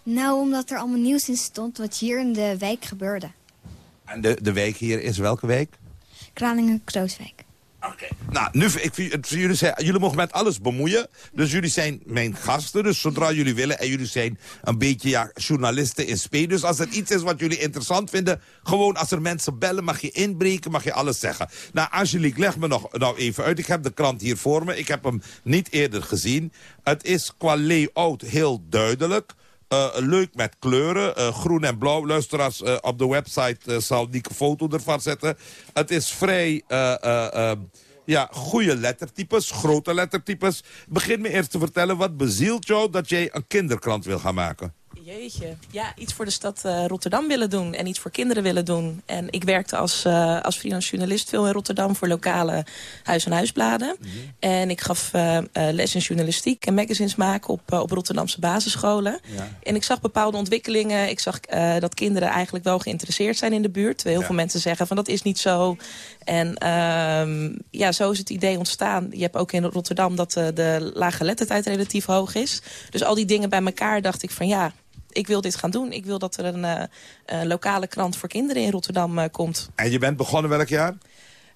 Nou, omdat er allemaal nieuws in stond wat hier in de wijk gebeurde. En de, de wijk hier is welke wijk? Kralingen-Krooswijk. Nou, nu, ik, jullie, zijn, jullie mogen met alles bemoeien. Dus jullie zijn mijn gasten. Dus zodra jullie willen. En jullie zijn een beetje ja, journalisten in spe. Dus als het iets is wat jullie interessant vinden. Gewoon als er mensen bellen mag je inbreken. Mag je alles zeggen. Nou, Angelique, leg me nog nou even uit. Ik heb de krant hier voor me. Ik heb hem niet eerder gezien. Het is qua layout heel duidelijk. Eh, leuk met kleuren, eh, groen en blauw. Luisteraars, eh, op de website zal Nieke foto ervan zetten. Het is vrij eh, eh, eh, ja, goede lettertypes, grote lettertypes. Begin me eerst te vertellen, wat bezielt jou dat jij een kinderkrant wil gaan maken? Jeetje. Ja, iets voor de stad eh, Rotterdam willen doen. En iets voor kinderen willen doen. En ik werkte als, eh, als freelance journalist veel in Rotterdam... voor lokale huis- en huisbladen. En ik gaf eh, les in journalistiek en magazines maken... op, op Rotterdamse basisscholen. En ik zag bepaalde ontwikkelingen. Ik zag dat kinderen eigenlijk wel geïnteresseerd zijn in de buurt. Terwijl heel veel mensen zeggen van dat is niet zo. En ehm, ja, zo is het idee ontstaan. Je hebt ook in Rotterdam dat de lage lettertijd relatief hoog is. Dus al die dingen bij elkaar dacht ik van ja, ik wil dit gaan doen. Ik wil dat er een, eh, een lokale krant voor kinderen in Rotterdam eh, komt. En je bent begonnen welk jaar?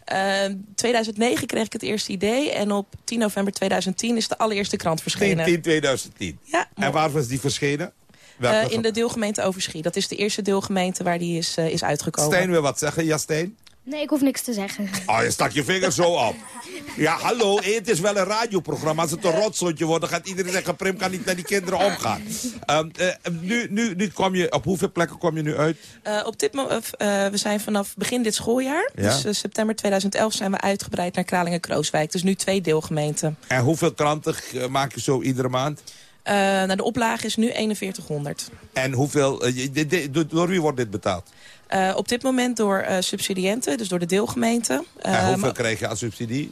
Eh, 2009 kreeg ik het eerste idee. En op 10 november 2010 is de allereerste krant verschenen. 10 2010. Ja, En waar was die verschenen? Eh, in de deelgemeente Overschie. Dat is de eerste deelgemeente waar die is, eh, is uitgekomen. Stijn wil wat zeggen, ja Stijn? Nee, ik hoef niks te zeggen. Oh, je stak je vinger zo op. Ja, hallo, het is wel een radioprogramma. Als het een rotzotje wordt, dan gaat iedereen zeggen... Prim kan niet met die kinderen omgaan. Ehm, eh, nu, nu, nu kom je, op hoeveel plekken kom je nu uit? Eh, op dit moment, eh, we zijn vanaf begin dit schooljaar, Ja. dus september 2011, zijn we uitgebreid naar Kralingen-Krooswijk. Dus nu twee deelgemeenten. En hoeveel kranten maak je zo iedere maand? Nou, de oplage is nu 4100. En hoeveel, uh, door wie wordt dit betaald? Uh, op dit moment door subsidiënten, dus door de deelgemeente. en hoeveel krijg je als subsidie?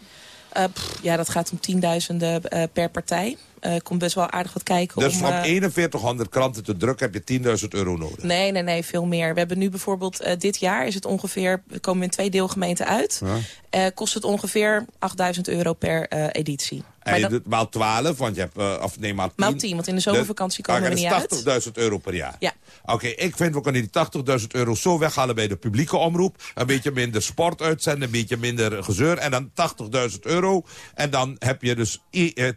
Pff, ja, dat gaat om tienduizenden per partij. Uh, komt best wel aardig wat kijken. Dus om, om uh, 4100 kranten te drukken heb je 10.000 euro nodig? Nee, nee, nee, veel meer. We hebben nu bijvoorbeeld, uh, dit jaar is het ongeveer, we komen in twee deelgemeenten uit. Ja. kost het ongeveer 8000 euro per editie. En je dat... doet maal 12, want je hebt, uh, of nee, maal 10. Maal 10, want in de zomervakantie komen we niet uit. Dat is 80.000 euro per jaar. Ja. Oké, okay, ik vind we kunnen die 80.000 euro zo weghalen bij de publieke omroep. Een beetje minder sport uitzenden, een beetje minder gezeur. En dan 80.000 euro. En dan heb je dus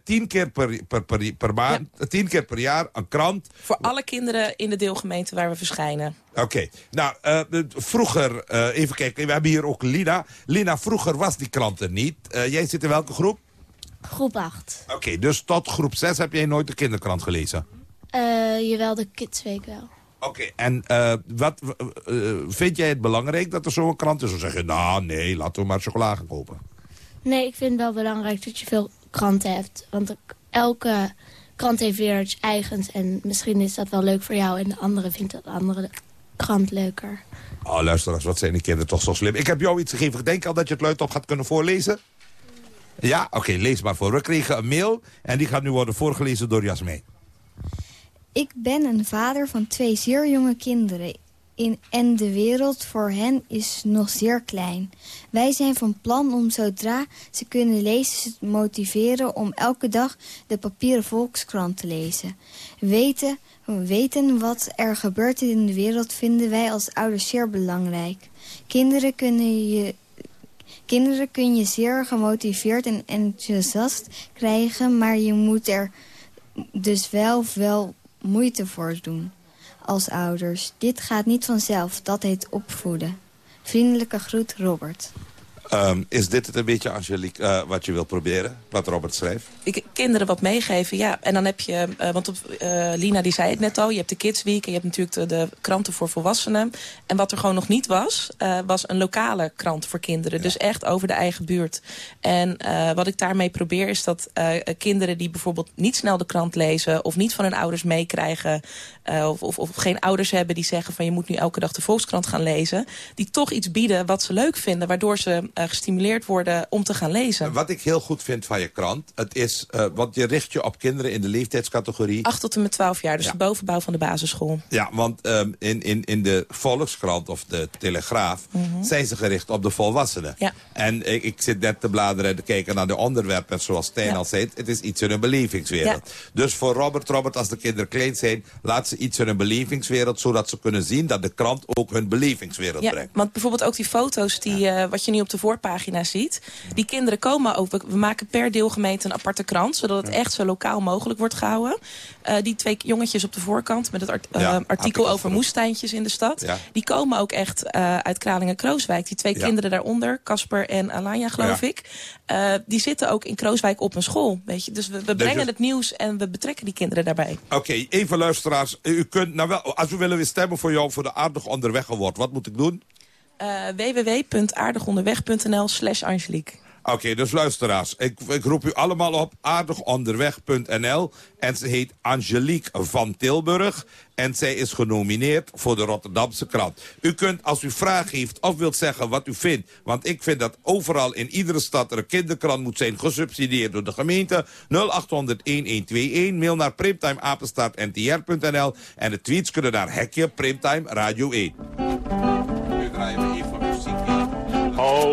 10 keer per, per, per, per maand, ja. 10 keer per jaar een krant. Voor alle kinderen in de deelgemeente waar we verschijnen. Oké, okay. nou, uh, vroeger, uh, even kijken, we hebben hier ook Lina. Lina, vroeger was die krant er niet. Uh, jij zit in welke groep? Groep 8. Oké, okay, dus tot groep 6 heb jij nooit de kinderkrant gelezen? Uh, jawel, de Kidsweek wel. Oké, okay, en uh, wat, uh, vind jij het belangrijk dat er zo'n krant is? Of zeg je, nou nee, laten we maar chocola gaan kopen? Nee, ik vind het wel belangrijk dat je veel kranten hebt. Want elke krant heeft weer iets eigens. En misschien is dat wel leuk voor jou. En de andere vindt de andere krant leuker. Oh, luister eens, wat zijn die kinderen toch zo slim. Ik heb jou iets gegeven. Denk al dat je het luid op gaat kunnen voorlezen? Ja, oké, okay, lees maar voor. We kregen een mail en die gaat nu worden voorgelezen door Jasmijn. Ik ben een vader van twee zeer jonge kinderen. In, en de wereld voor hen is nog zeer klein. Wij zijn van plan om zodra ze kunnen lezen... ze te motiveren om elke dag de papieren Volkskrant te lezen. Weten, weten wat er gebeurt in de wereld vinden wij als ouders zeer belangrijk. Kinderen kunnen je Kinderen kun je zeer gemotiveerd en enthousiast krijgen... maar je moet er dus wel wel moeite voor doen als ouders. Dit gaat niet vanzelf, dat heet opvoeden. Vriendelijke groet, Robert. Um, is dit het een beetje, Angelique, uh, wat je wilt proberen? Wat Robert schreef? Ik, kinderen wat meegeven, ja. En dan heb je, uh, want op, uh, Lina die zei het net al... je hebt de Kids Week en je hebt natuurlijk de, de kranten voor volwassenen. En wat er gewoon nog niet was, was een lokale krant voor kinderen. Ja. Dus echt over de eigen buurt. En wat ik daarmee probeer is dat kinderen die bijvoorbeeld niet snel de krant lezen... of niet van hun ouders meekrijgen... Of, of, of geen ouders hebben die zeggen van je moet nu elke dag de Volkskrant gaan lezen... die toch iets bieden wat ze leuk vinden, waardoor ze gestimuleerd worden om te gaan lezen. Wat ik heel goed vind van je krant, het is, uh, want je richt je op kinderen in de leeftijdscategorie... 8 tot en met 12 jaar, dus ja. de bovenbouw van de basisschool. Ja, want um, in, in, in de Volkskrant of de Telegraaf mm -hmm. zijn ze gericht op de volwassenen. Ja. En ik, ik zit net te bladeren en te kijken naar de onderwerpen, zoals Stijn ja. al zei, het is iets in een belevingswereld. Ja. Dus voor Robert, Robert, als de kinderen klein zijn, laat ze iets in hun belevingswereld, zodat ze kunnen zien dat de krant ook hun belevingswereld ja, brengt. Want bijvoorbeeld ook die foto's, die, uh, wat je nu op de voorpagina ziet, die kinderen komen ook, we, maken per deelgemeente een aparte krant, zodat het echt zo lokaal mogelijk wordt gehouden. Uh, die twee jongetjes op de voorkant met het art, uh, ja, artikel over moestuintjes in de stad, die komen ook echt uh, uit Kralingen-Krooswijk. Die twee kinderen daaronder, Casper en Alanya geloof ik, die zitten ook in Krooswijk op een school. Weet je? Dus we, we brengen dus... het nieuws en we betrekken die kinderen daarbij. Oké, okay, even luisteraars. U kunt, nou wel, als we willen weer stemmen voor jou voor de Aardig Onderweg Award, wat moet ik doen? Uh, www.aardigonderweg.nl slash Angelique. Oké, okay, dus luisteraars, ik, ik roep u allemaal op aardigonderweg.nl. En ze heet Angelique van Tilburg. En zij is genomineerd voor de Rotterdamse krant. U kunt, als u vragen heeft of wilt zeggen wat u vindt... want ik vind dat overal in iedere stad er een kinderkrant moet zijn... gesubsidieerd door de gemeente. 0800-1121. Mail naar primtimeapenstaartntr.nl. En de tweets kunnen naar Hekje Primtime Radio 1.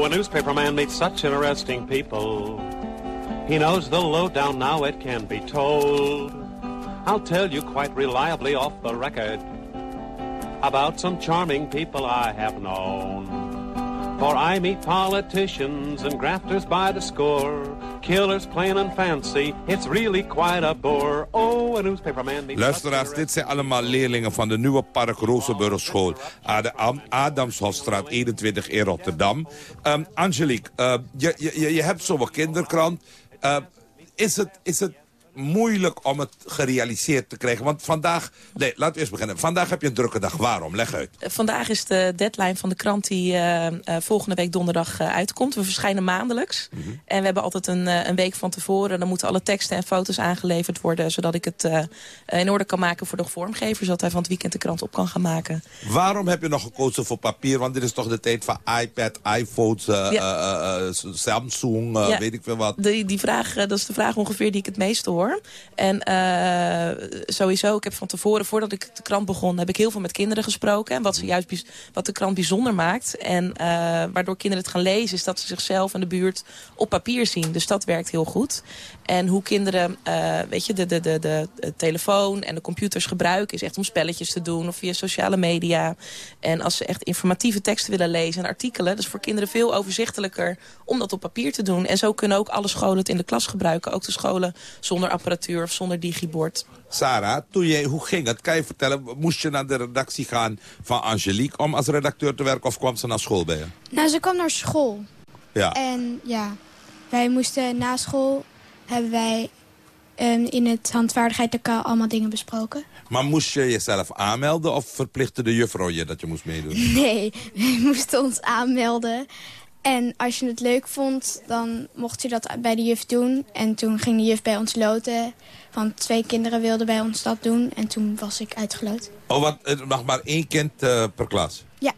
A newspaperman meets such interesting people. He knows the lowdown now, it can be told. I'll tell you quite reliably off the record about some charming people I have known. For I meet politicians and grafters by the score, killers plain and fancy, it's really quite a bore. Oh, a newspaperman meets Luisteraars, dit zijn allemaal leerlingen van de nieuwe Park Rozenburg School aan de Adamshofstraat 21 in Rotterdam. Um, Angelique, uh, je, je, je hebt zo'n kinderkrant. Uh, is, het, is het moeilijk om het gerealiseerd te krijgen? Want vandaag, nee, laten we eerst beginnen. Vandaag heb je een drukke dag. Waarom? Leg uit. Eh, Vandaag is de deadline van de krant die eh, eh, volgende week donderdag uitkomt. We verschijnen maandelijks. En we hebben altijd een, een week van tevoren. Dan moeten alle teksten en foto's aangeleverd worden... zodat ik het in orde kan maken voor de vormgever... zodat hij van het weekend de krant op kan gaan maken. Waarom heb je nog gekozen voor papier? Want dit is toch de tijd van iPad, iPhones, Ja. Samsung, Ja. weet ik veel wat. Die, die vraag, dat is de vraag ongeveer die ik het meest hoor. En eh, sowieso, ik heb van tevoren, voordat ik de krant begon... heb ik heel veel met kinderen gesproken. En wat, ze juist, bijz- wat de krant bijzonder maakt. En eh, waardoor kinderen het gaan lezen... is dat ze zichzelf en de buurt op papier zien. Dus dat werkt heel goed. En hoe kinderen, eh, weet je, de, de, de, de, de telefoon en de computers gebruiken... is echt om spelletjes te doen of via sociale media. En als ze echt informatieve teksten willen lezen en artikelen... dat is voor kinderen veel overzichtelijker om dat op papier te doen. En zo kunnen ook alle scholen het in de klas gebruiken. Ook de scholen zonder apparatuur of zonder digibord. Sarah, toen jij, hoe ging het? Kan je vertellen, moest je naar de redactie gaan van Angelique... om als redacteur te werken of kwam ze naar school bij je? Nou, ze kwam naar school. Ja. En ja, wij moesten na school... hebben wij ehm, in het handvaardigheidlokaal allemaal dingen besproken. Maar moest je jezelf aanmelden of verplichtte de juffrouw je dat je moest meedoen? <laughs> Nee, <laughs> we moesten ons aanmelden. En als je het leuk vond, dan mocht je dat bij de juf doen. En toen ging de juf bij ons loten. Want twee kinderen wilden bij ons dat doen. En toen was ik uitgeloot. Oh, want er mag maar één kind eh, per klas? Ja.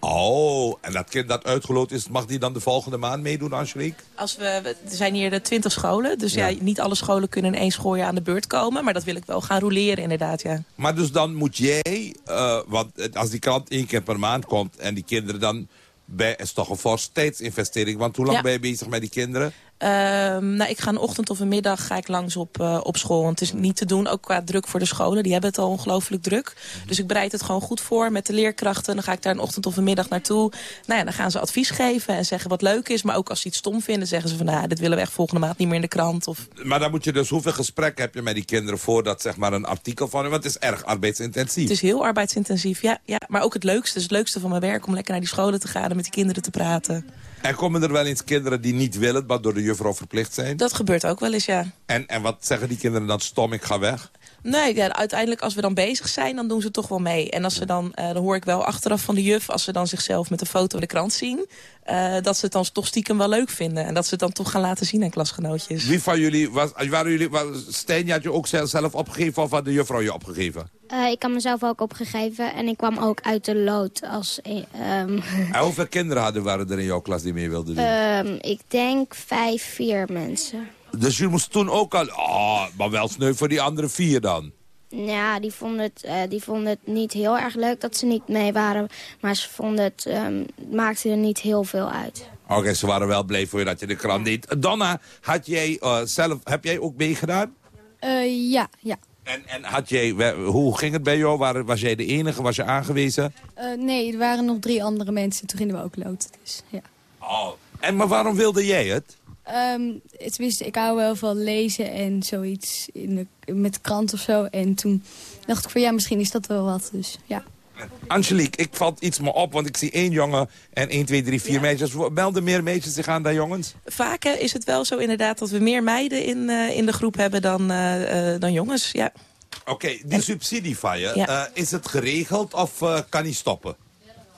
Oh, en dat kind dat uitgeloot is, mag die dan de volgende maand meedoen, Angelique? Als we, er zijn hier de twintig scholen. Dus ja. niet alle scholen kunnen in één schooljaar aan de beurt komen. Maar dat wil ik wel gaan roleren inderdaad, ja. Maar dus dan moet jij, eh, want als die krant één keer per maand komt... en die kinderen dan bij, is toch een forse tijdsinvestering. Want hoe lang Ja. ben je bezig met die kinderen? Ehm, nou, ik ga een ochtend of een middag ga ik langs op, eh, op school. Want het is niet te doen, ook qua druk voor de scholen. Die hebben het al ongelooflijk druk. Dus ik bereid het gewoon goed voor met de leerkrachten. Dan ga ik daar een ochtend of een middag naartoe. Nou ja, dan gaan ze advies geven en zeggen wat leuk is. Maar ook als ze iets stom vinden, zeggen ze van... nou, dit willen we echt volgende maand niet meer in de krant. Of... Maar dan moet je dus, hoeveel gesprekken heb je met die kinderen... voordat zeg maar een artikel van... want het is erg arbeidsintensief. Het is heel arbeidsintensief, ja, ja. Maar ook het leukste, het, is het leukste van mijn werk... om lekker naar die scholen te gaan en met die kinderen te praten. En komen er wel eens kinderen die niet willen... maar door de juffrouw verplicht zijn? Dat gebeurt ook wel eens, ja. En, en wat zeggen die kinderen dan? Stom, ik ga weg? Nee, ja, uiteindelijk als we dan bezig zijn, dan doen ze toch wel mee. En als ze dan, eh, dan hoor ik wel achteraf van de juf... als ze dan zichzelf met een foto in de krant zien... eh, dat ze het dan toch stiekem wel leuk vinden. En dat ze het dan toch gaan laten zien aan klasgenootjes. Wie van jullie, was, waren jullie, was, Stijn, had je ook zelf opgegeven of had de juffrouw je opgegeven? Eh, ik had mezelf ook opgegeven en ik kwam ook uit de lood als... eh, ehm, En hoeveel kinderen hadden, waren er in jouw klas die mee wilden doen? ehm, ik denk vijf, vier mensen. Dus je moest toen ook al... Oh, maar wel sneu voor die andere vier dan. Ja, die vonden, het, eh, die vonden het niet heel erg leuk dat ze niet mee waren. Maar ze vonden het, ehm, het maakte er niet heel veel uit. Oké, ze waren wel blij voor je dat je de krant deed. Donna, had jij, eh, zelf, heb jij ook meegedaan? Eh, ja, ja. En, en had jij, hoe ging het bij jou? Waar, was jij de enige? Was je aangewezen? Eh, nee, er waren nog drie andere mensen. Toen gingen we ook loten. Dus, ja. Oh. En maar waarom wilde jij het? Ehm, tenminste, ik hou wel van lezen en zoiets in de, met de krant of zo. En toen dacht ik van ja, misschien is dat wel wat. Dus ja. Angelique, ik valt iets me op, want ik zie één jongen en 1, 2, 3, 4 meisjes. Melden meer meisjes zich aan dan jongens? Vaak eh, is het wel zo inderdaad dat we meer meiden in, eh, in de groep hebben dan, eh, eh, dan jongens. Ja. Oké, die subsidie van je, Ja. eh, is het geregeld of eh, kan die stoppen?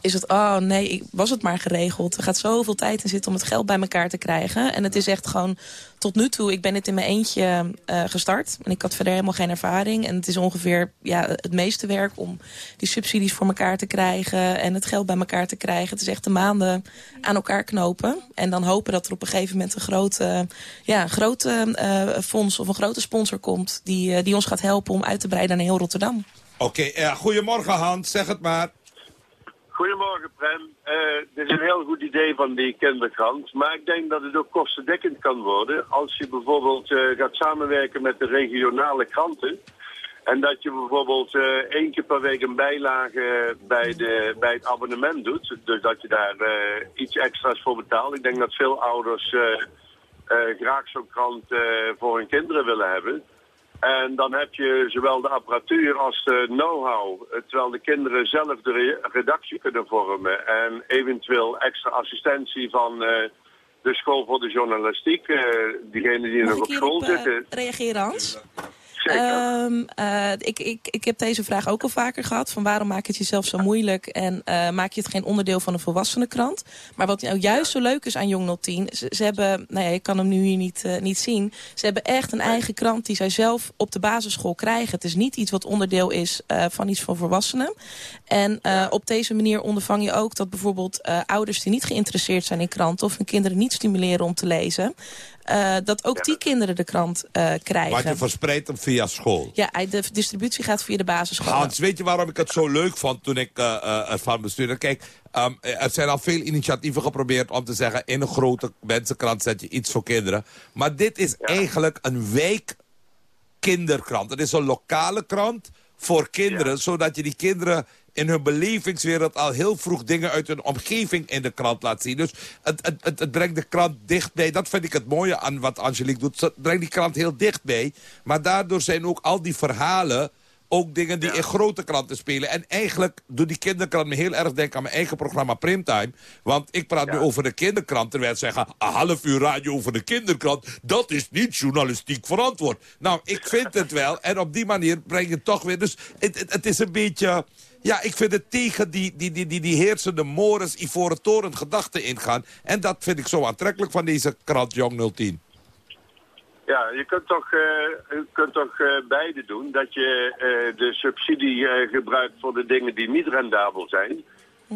Is het, oh nee, was het maar geregeld. Er gaat zoveel tijd in zitten om het geld bij elkaar te krijgen. En het is echt gewoon tot nu toe, ik ben dit in mijn eentje eh, gestart. En ik had verder helemaal geen ervaring. En het is ongeveer ja, het meeste werk om die subsidies voor elkaar te krijgen. En het geld bij elkaar te krijgen. Het is echt de maanden aan elkaar knopen. En dan hopen dat er op een gegeven moment een grote, ja, grote eh, fonds of een grote sponsor komt. Die, eh, die ons gaat helpen om uit te breiden naar heel Rotterdam. Oké, eh, goedemorgen Hans, zeg het maar. Goedemorgen, Prem. Eh, dit is een heel goed idee van die kinderkrant. Maar ik denk dat het ook kostendekkend kan worden. Als je bijvoorbeeld eh, gaat samenwerken met de regionale kranten. En dat je bijvoorbeeld eh, één keer per week een bijlage bij, de, bij het abonnement doet. Dus dat je daar eh, iets extra's voor betaalt. Ik denk dat veel ouders eh, eh, graag zo'n krant eh, voor hun kinderen willen hebben. En dan heb je zowel de apparatuur als de know-how, eh, terwijl de kinderen zelf de re- redactie kunnen vormen. En eventueel extra assistentie van, eh, de school voor de journalistiek. eh diegenen die Mag nog op school zitten. reageren, Hans? Ehm, eh, ik, ik, ik heb deze vraag ook al vaker gehad. Van waarom maak je het jezelf zo moeilijk en eh, maak je het geen onderdeel van een volwassenenkrant? Maar wat nou juist zo leuk is aan Jong 010, ze, ze hebben, nou ja, ik kan hem nu hier niet, eh, niet zien. Ze hebben echt een eigen krant die zij zelf op de basisschool krijgen. Het is niet iets wat onderdeel is van iets van volwassenen. En op deze manier ondervang je ook dat bijvoorbeeld ouders die niet geïnteresseerd zijn in kranten of hun kinderen niet stimuleren om te lezen, eh, dat ook die kinderen de krant eh, krijgen. Want je verspreidt hem via school. Ja, de distributie gaat via de basisschool. Hans, weet je waarom ik het zo leuk vond toen ik eh, eh, ervan bestuurde? Kijk, ehm, er zijn al veel initiatieven geprobeerd om te zeggen... in een grote mensenkrant zet je iets voor kinderen. Maar dit is eigenlijk een wijkkinderkrant. Het is een lokale krant voor kinderen... zodat je die kinderen in hun belevingswereld al heel vroeg dingen uit hun omgeving in de krant laat zien. Dus het, het, het, brengt de krant dichtbij. Dat vind ik het mooie aan wat Angelique doet. Ze brengt die krant heel dichtbij. Maar daardoor zijn ook al die verhalen ook dingen die in grote kranten spelen. En eigenlijk doet die kinderkrant me heel erg denken aan mijn eigen programma Primtime. Want ik praat nu over de kinderkrant. Terwijl ze zeggen, een half uur radio over de kinderkrant. Dat is niet journalistiek verantwoord. Nou, ik vind het wel. En op die manier breng je toch weer. Dus het, het, het is een beetje... Ja, ik vind het tegen die, die, die, die, die heersende Morris, Ivoren Toren gedachten ingaan. En dat vind ik zo aantrekkelijk van deze krant Jong 010. Ja, je kunt toch, eh, je kunt toch eh, beide doen. Dat je eh, de subsidie gebruikt voor de dingen die niet rendabel zijn.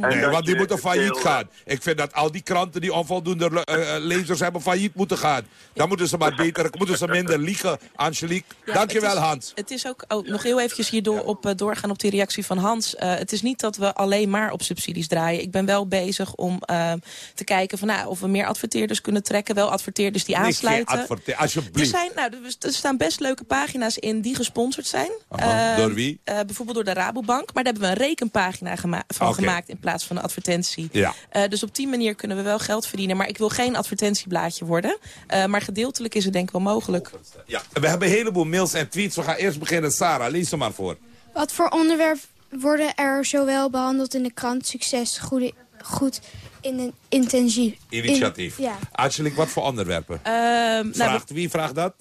Nee, want die moeten failliet veel, gaan. Ik vind dat al die kranten die onvoldoende eh, eh, lezers hebben failliet moeten gaan. Dan moeten ze maar beter, moeten ze minder liegen, Angelique. Ja, Dankjewel, het is- Hans. Het is ook, oh, nog heel eventjes hierdoor op, eh, doorgaan op die reactie van Hans. Eh, het is niet dat we alleen maar op subsidies draaien. Ik ben wel bezig om eh, te kijken van, nou, of we meer adverteerders kunnen trekken. Wel adverteerders die aansluiten. Er, alsjeblieft. zijn, nou, er- er staan best leuke pagina's in die gesponsord zijn. Aha, Eh, door wie? eh, bijvoorbeeld door de Rabobank. Maar daar hebben we een rekenpagina gema- van Oké. gemaakt in plaats van een advertentie. Ja. Eh, dus op die manier kunnen we wel geld verdienen. Maar ik wil geen advertentieblaadje worden. Eh, maar gedeeltelijk is het denk ik wel mogelijk. Ja, we hebben een heleboel mails en tweets. We gaan eerst beginnen. Sarah, lees er maar voor. Wat voor onderwerp worden er zowel behandeld in de krant Succes, goede, goed in een intensief... in- Initiatief. ja. Angelique, wat voor onderwerpen? Ehm, nou, vraagt, wie vraagt dat?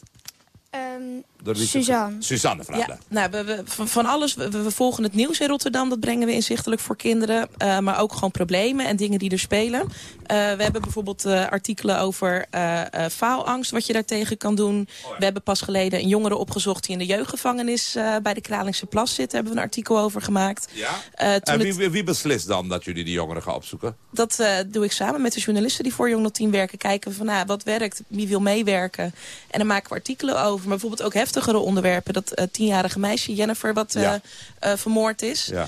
Ehm, Suzanne. Suzanne vraagt Ja, dat. nou, we, we- van, van alles. We, we volgen het nieuws in Rotterdam. Dat brengen we inzichtelijk voor kinderen. eh, maar ook gewoon problemen en dingen die er spelen. Eh, we hebben bijvoorbeeld eh, artikelen over eh, eh, faalangst. Wat je daartegen kan doen. We hebben pas geleden een jongere opgezocht die in de jeugdgevangenis eh, bij de Kralingse Plas zit. Daar hebben we een artikel over gemaakt. Ja? Eh, en wie, wie, wie beslist dan dat jullie die jongeren gaan opzoeken? dat eh, doe ik samen met de journalisten die voor Jong 010 werken. Kijken van nou, wat werkt, wie wil meewerken. En dan maken we artikelen over. Maar bijvoorbeeld ook heftigere onderwerpen. Dat eh, tienjarige meisje Jennifer wat eh, Ja. eh, vermoord is. Ja.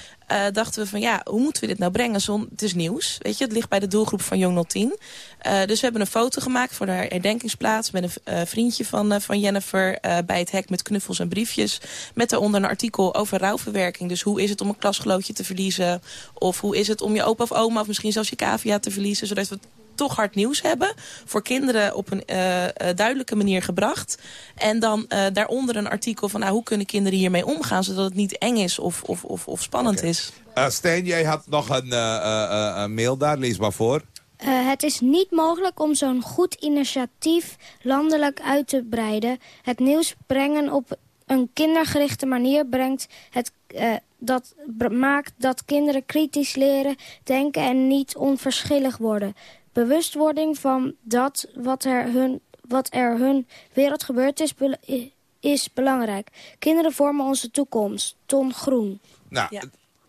Dachten we van ja, hoe moeten we dit nou brengen? Zon, het is nieuws, weet je. Het ligt bij de doelgroep van Jong 010. Eh, dus we hebben een foto gemaakt voor de herdenkingsplaats... met een vriendje van, van Jennifer bij het hek met knuffels en briefjes. Met daaronder een artikel over rouwverwerking. Dus hoe is het om een klasgenootje te verliezen? Of hoe is het om je opa of oma of misschien zelfs je cavia te verliezen? Zodat we toch hard nieuws hebben. Voor kinderen op een eh, eh, duidelijke manier gebracht. En dan eh, daaronder een artikel van nou, hoe kunnen kinderen hiermee omgaan... zodat het niet eng is of, of, of, of spannend is. Eh Stijn, jij had nog een eh, eh, eh, mail daar. Lees maar voor. Eh, het is niet mogelijk om zo'n goed initiatief landelijk uit te breiden. Het nieuws brengen op een kindergerichte manier brengt het, eh, dat maakt dat kinderen kritisch leren, denken en niet onverschillig worden. Bewustwording van dat wat er hun, wat er hun wereld gebeurd is, is belangrijk. Kinderen vormen onze toekomst. Ton Groen. Nou, Ja.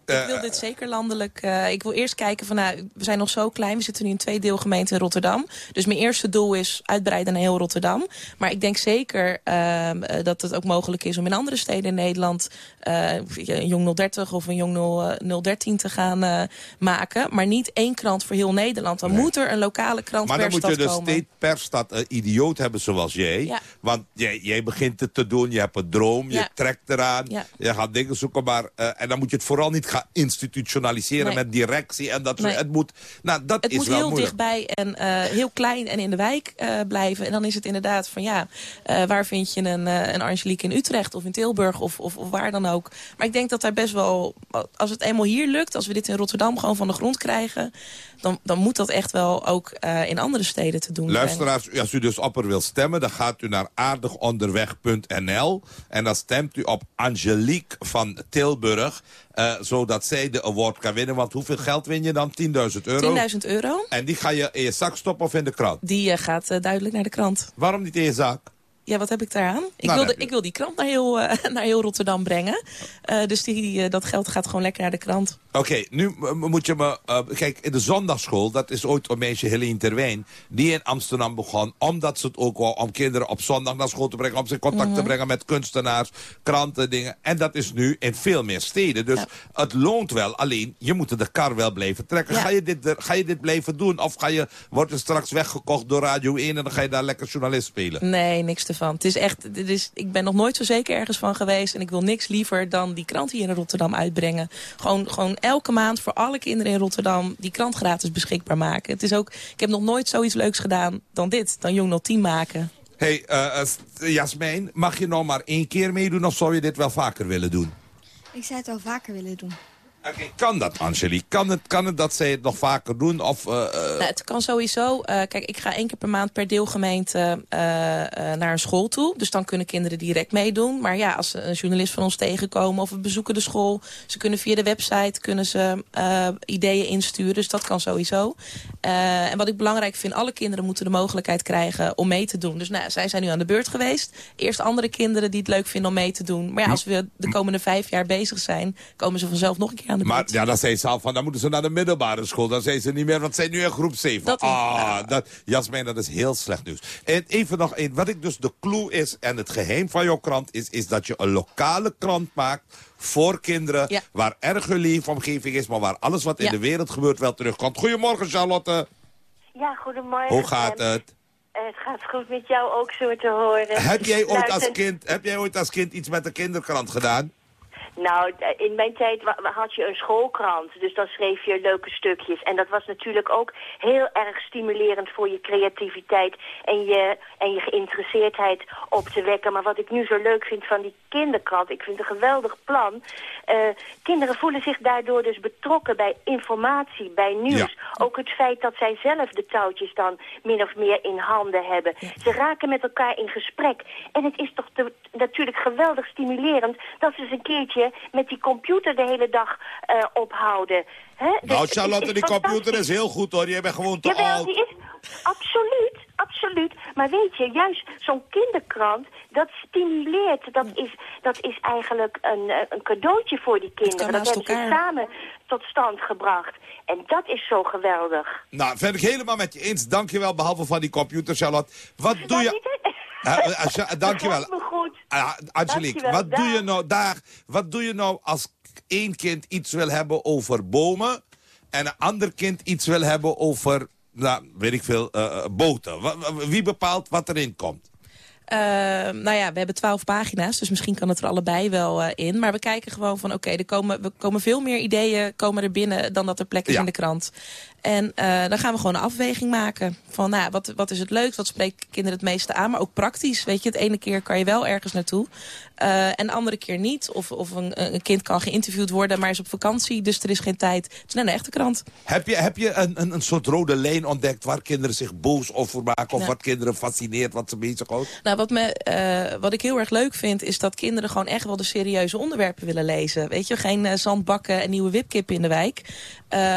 eh, ik wil dit zeker landelijk. eh, ik wil eerst kijken van, nou, we zijn nog zo klein. We zitten nu in twee deelgemeenten in Rotterdam. Dus mijn eerste doel is uitbreiden naar heel Rotterdam. Maar ik denk zeker ehm, eh, dat het ook mogelijk is om in andere steden in Nederland een Jong 030 of een Jong 0, eh, 013 te gaan eh, maken. Maar niet één krant voor heel Nederland. Dan moet er een lokale krant maar dan per moet je stad dus komen. steeds per stad een idioot hebben zoals jij. Ja. Want jij, jij begint het te doen, je hebt een droom, je trekt eraan. Ja. Je gaat dingen zoeken, maar... eh, en dan moet je het vooral niet gaan institutionaliseren Nee. met directie. En dat Nee. het moet, nou, dat Het is moet wel heel moeilijk. dichtbij en eh, heel klein en in de wijk eh, blijven. En dan is het inderdaad van ja, eh, waar vind je een, eh, een Angelique in Utrecht of in Tilburg of, of, of waar dan ook. Maar ik denk dat daar best wel, als het eenmaal hier lukt, als we dit in Rotterdam gewoon van de grond krijgen, dan, dan moet dat echt wel ook eh, in andere steden te doen zijn. Luisteraars, als u dus op er wil stemmen... dan gaat u naar aardigonderweg.nl... en dan stemt u op Angelique van Tilburg... eh, zodat zij de award kan winnen. Want hoeveel geld win je dan? 10.000 euro? 10.000 euro, En die ga je in je zak stoppen of in de krant? die eh, gaat duidelijk naar de krant. Waarom niet in je zak? Ja, wat heb ik daaraan? Ik, Nou, wil, dan de- ik wil die krant naar heel, eh, <laughs> naar heel Rotterdam brengen. Eh, dus die, eh, dat geld gaat gewoon lekker naar de krant. Oké, nu moet je me... kijk, in de zondagschool, dat is ooit een meisje Helene Terwijn... die in Amsterdam begon, omdat ze het ook wou... om kinderen op zondag naar school te brengen... om ze in contact te Mhm. brengen met kunstenaars, kranten, dingen. En dat is nu in veel meer steden. Dus het loont wel, alleen je moet de kar wel blijven trekken. Ja. Ga, je dit, er- ga je dit blijven doen? Of ga je, wordt je straks weggekocht door Radio 1... en dan ga je daar lekker journalist spelen? Nee, niks Het is echt, dit is, ik ben nog nooit zo zeker ergens van geweest. En ik wil niks liever dan die krant hier in Rotterdam uitbrengen. Gewoon, gewoon elke maand voor alle kinderen in Rotterdam die krant gratis beschikbaar maken. Het is ook, ik heb nog nooit zoiets leuks gedaan dan dit. Dan Jong 010 maken. hey, eh, eh, Jasmijn, mag je nog maar één keer meedoen... of zou je dit wel vaker willen doen? Ik zou het wel vaker willen doen. Kan dat, Angelique? Kan het, kan het dat zij het nog vaker doen? Of, eh, eh, Nou, het kan sowieso. eh, kijk, ik ga één keer per maand per deelgemeente naar een school toe. Dus dan kunnen kinderen direct meedoen. Maar ja, als ze een journalist van ons tegenkomen of we bezoeken de school. Ze kunnen via de website kunnen ze, ideeën insturen. Dus dat kan sowieso. En wat ik belangrijk vind, alle kinderen moeten de mogelijkheid krijgen om mee te doen. Dus nou, zij zijn nu aan de beurt geweest. Eerst andere kinderen die het leuk vinden om mee te doen. Maar ja, als we de komende vijf jaar bezig zijn, komen ze vanzelf nog een keer aan de beurt. maar ja, dan zei ze al van, dan moeten ze naar de middelbare school. Dan zijn ze niet meer, want ze zijn nu in groep 7. Dat- ah, dat, Jasmijn, dat is heel slecht nieuws. En even nog één, wat ik dus de clue is en het geheim van jouw krant is... is dat je een lokale krant maakt voor kinderen... Ja. waar erg een leefomgeving is, maar waar alles wat in de wereld gebeurt wel terugkomt. Goedemorgen, Charlotte. Ja, goedemorgen. Hoe gaat het? het gaat goed met jou ook zo te horen. Heb jij, ooit als Luister- kind, heb jij ooit als kind iets met de kinderkrant gedaan? Nou, eh, in mijn tijd had je een schoolkrant, dus dan schreef je leuke stukjes. En dat was natuurlijk ook heel erg stimulerend voor je creativiteit en je, en je geïnteresseerdheid op te wekken. Maar wat ik nu zo leuk vind van die kinderkrant, ik vind het een geweldig plan. Eh, kinderen voelen zich daardoor dus betrokken bij informatie, bij nieuws. Ook het feit dat zij zelf de touwtjes dan min of meer in handen hebben. Ze raken met elkaar in gesprek. En het is toch te- natuurlijk geweldig stimulerend dat ze eens een keertje met die computer de hele dag eh, ophouden. Hè? Dus Nou, is- Charlotte, die computer is heel goed hoor. Je bent gewoon te Jawel, oud. die is absoluut, absoluut. Maar weet je, juist zo'n kinderkrant, dat stimuleert. Dat is, dat is eigenlijk een, eh, een cadeautje voor die kinderen. Dat hebben ze elkaar. samen tot stand gebracht. En dat is zo geweldig. Nou, ben ik helemaal met je eens. Dankjewel, behalve van die computer, Charlotte. Wat doe je... Cha- dankjewel. Goed. Ah, Angelique, Dankjewel, wat doe je nou daar? Wat doe je nou als één kind iets wil hebben over bomen... en een ander kind iets wil hebben over, nou, weet ik veel, boten? Wie bepaalt wat erin komt? Eh, nou ja, we hebben twaalf pagina's, dus misschien kan het er allebei wel eh, in. Maar we kijken gewoon van, oké, er komen, er komen veel meer ideeën komen er binnen dan dat er plek is Ja. in de krant. En eh, dan gaan we gewoon een afweging maken van, nou, wat, wat is het leukst, wat spreekt kinderen het meeste aan, maar ook praktisch. Weet je, het ene keer kan je wel ergens naartoe eh, en de andere keer niet. Of, of een, een kind kan geïnterviewd worden, maar is op vakantie, dus er is geen tijd. Het is net een echte krant. Heb je, heb je een, een, een soort rode lijn ontdekt waar kinderen zich boos over maken... of wat kinderen fascineert, wat ze bezighoudt? Nou, wat, me, eh, wat ik heel erg leuk vind, is dat kinderen gewoon echt wel de serieuze onderwerpen willen lezen. Weet je, geen zandbakken en nieuwe wipkippen in de wijk.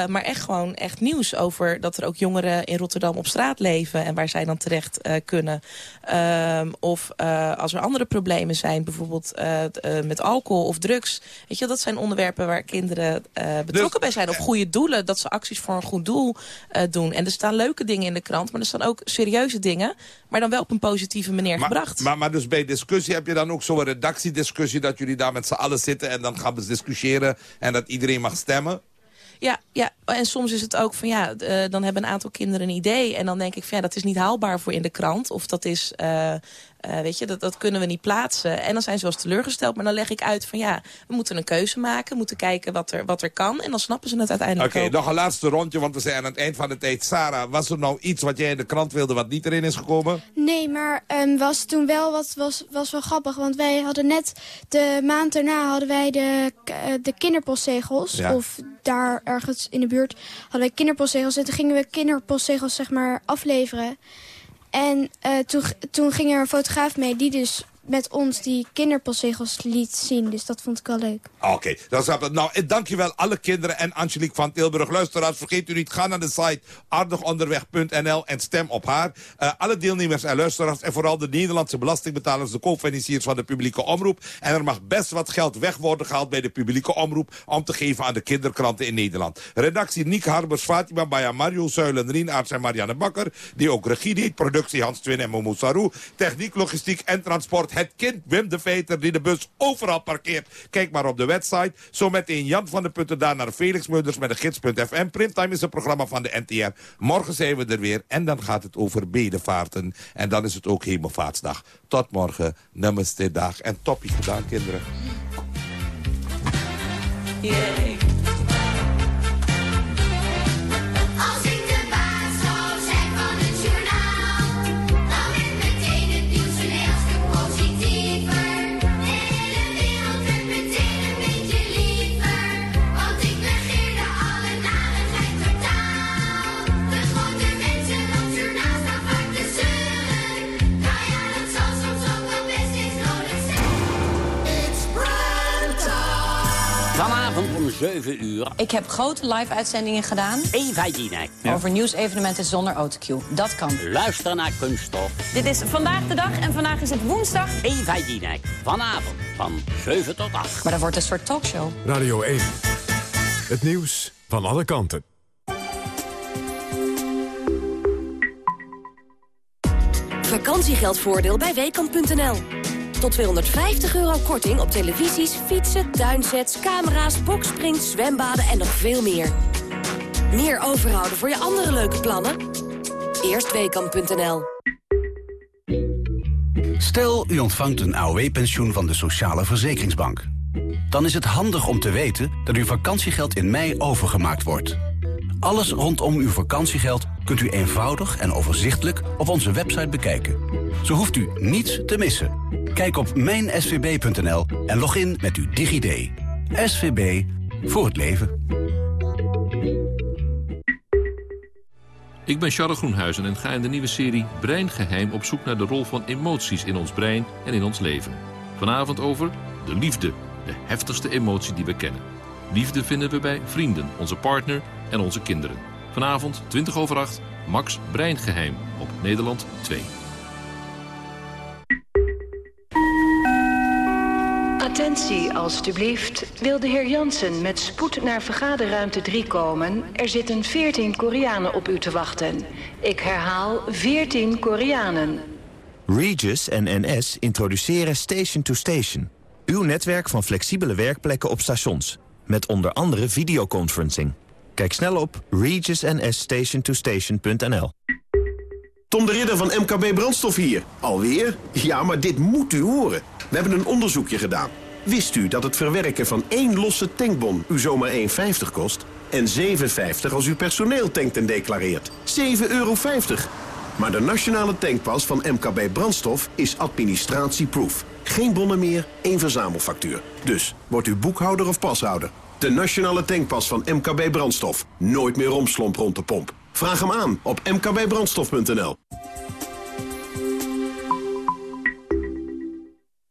Maar echt gewoon echt nieuws over dat er ook jongeren in Rotterdam op straat leven en waar zij dan terecht eh, kunnen. Ehm, of eh, als er andere problemen zijn, bijvoorbeeld eh, met alcohol of drugs. Weet je, dat zijn onderwerpen waar kinderen betrokken bij zijn. Of goede doelen, dat ze acties voor een goed doel doen. En er staan leuke dingen in de krant, maar er staan ook serieuze dingen. Maar dan wel op een positieve manier gebracht. Maar, maar dus bij discussie heb je dan ook zo'n redactiediscussie... dat jullie daar met z'n allen zitten en dan gaan we discussiëren... en dat iedereen mag stemmen? Ja, ja, en soms is het ook van ja, eh, dan hebben een aantal kinderen een idee. En dan denk ik van ja, dat is niet haalbaar voor in de krant. Of dat is, eh, eh, weet je, dat, dat kunnen we niet plaatsen. En dan zijn ze wel eens teleurgesteld. Maar dan leg ik uit van ja, we moeten een keuze maken. We moeten kijken wat er, wat er kan. En dan snappen ze het uiteindelijk Oké, nog een laatste rondje, want we zijn aan het eind van de tijd. Sarah, was er nou iets wat jij in de krant wilde wat niet erin is gekomen? Nee, maar ehm, was toen wel wat was, was wel grappig. Want wij hadden net de maand daarna hadden wij de, eh, de kinderpostzegels. Ja. Of daar ergens in de buurt hadden wij kinderpostzegels. En toen gingen we kinderpostzegels zeg maar afleveren. En eh, toen, toen ging er een fotograaf mee die dus met ons die kinderpostzegels liet zien. Dus dat vond ik wel leuk. Oké, dan snap ik. Nou, en dankjewel alle kinderen en Angelique van Tilburg. Luisteraars, vergeet u niet, ga naar de site aardigonderweg.nl en stem op haar. Eh, alle deelnemers en luisteraars en vooral de Nederlandse belastingbetalers... de co-financiers van de publieke omroep. En er mag best wat geld weg worden gehaald bij de publieke omroep... om te geven aan de kinderkranten in Nederland. Redactie Niek Harbers, Fatima Baya, Mario Zuilen, en Marianne Bakker... die ook regie deed, productie Hans Twin en Momo techniek, logistiek en transport het kind Wim de Veter... die de bus overal parkeert. Kijk maar op de website. Zometeen Jan van der Putten, daarna Felix Meurders met de gids.fm. Primtime is een programma van de NTR. Morgen zijn we er weer en dan gaat het over bedevaarten. En dan is het ook Hemelvaartsdag. Tot morgen, namaste dag. En toppie gedaan, kinderen. 7 uur. Ik heb grote live-uitzendingen gedaan Eva Jinek. over nieuwsevenementen zonder autocue. Dat kan. Luister naar Kunststof. Dit is vandaag de dag en vandaag is het woensdag. Eva Jinek. Vanavond van 7 tot 8. Maar dat wordt een soort talkshow. Radio 1. Het nieuws van alle kanten. Vakantiegeldvoordeel bij Weekamp.nl. Tot 250 euro korting op televisies, fietsen, tuinsets, camera's, boksprings, zwembaden en nog veel meer. Meer overhouden voor je andere leuke plannen? Eerst Weekamp.nl. Stel, u ontvangt een AOW-pensioen van de Sociale Verzekeringsbank. Dan is het handig om te weten dat uw vakantiegeld in mei overgemaakt wordt. Alles rondom uw vakantiegeld kunt u eenvoudig en overzichtelijk op onze website bekijken. Zo hoeft u niets te missen. Kijk op mijnsvb.nl en log in met uw DigiD. SVB voor het leven. Ik ben Charles Groenhuizen en ga in de nieuwe serie Breingeheim op zoek naar de rol van emoties in ons brein en in ons leven. Vanavond over de liefde, de heftigste emotie die we kennen. Liefde vinden we bij vrienden, onze partner en onze kinderen. Vanavond 20 over 8, Max Breingeheim op Nederland 2. Attentie, alstublieft. Wil de heer Jansen met spoed naar vergaderruimte 3 komen? Er zitten 14 Koreanen op u te wachten. Ik herhaal 14 Koreanen. Regis en NS introduceren Station to Station. Uw netwerk van flexibele werkplekken op stations. Met onder andere videoconferencing. Kijk snel op regisnsstationtostation.nl Tom de Ridder van MKB Brandstof hier. Alweer? Ja, maar dit moet u horen. We hebben een onderzoekje gedaan. Wist u dat het verwerken van één losse tankbon u zomaar 1,50 kost? En 7,50 als u personeel tankt en declareert. 7,50 euro. Maar de nationale tankpas van MKB Brandstof is administratieproof. Geen bonnen meer, één verzamelfactuur. Dus, wordt u boekhouder of pashouder? De nationale tankpas van MKB Brandstof. Nooit meer romslomp rond de pomp. Vraag hem aan op mkbbrandstof.nl.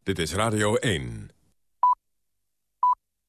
Dit is Radio 1.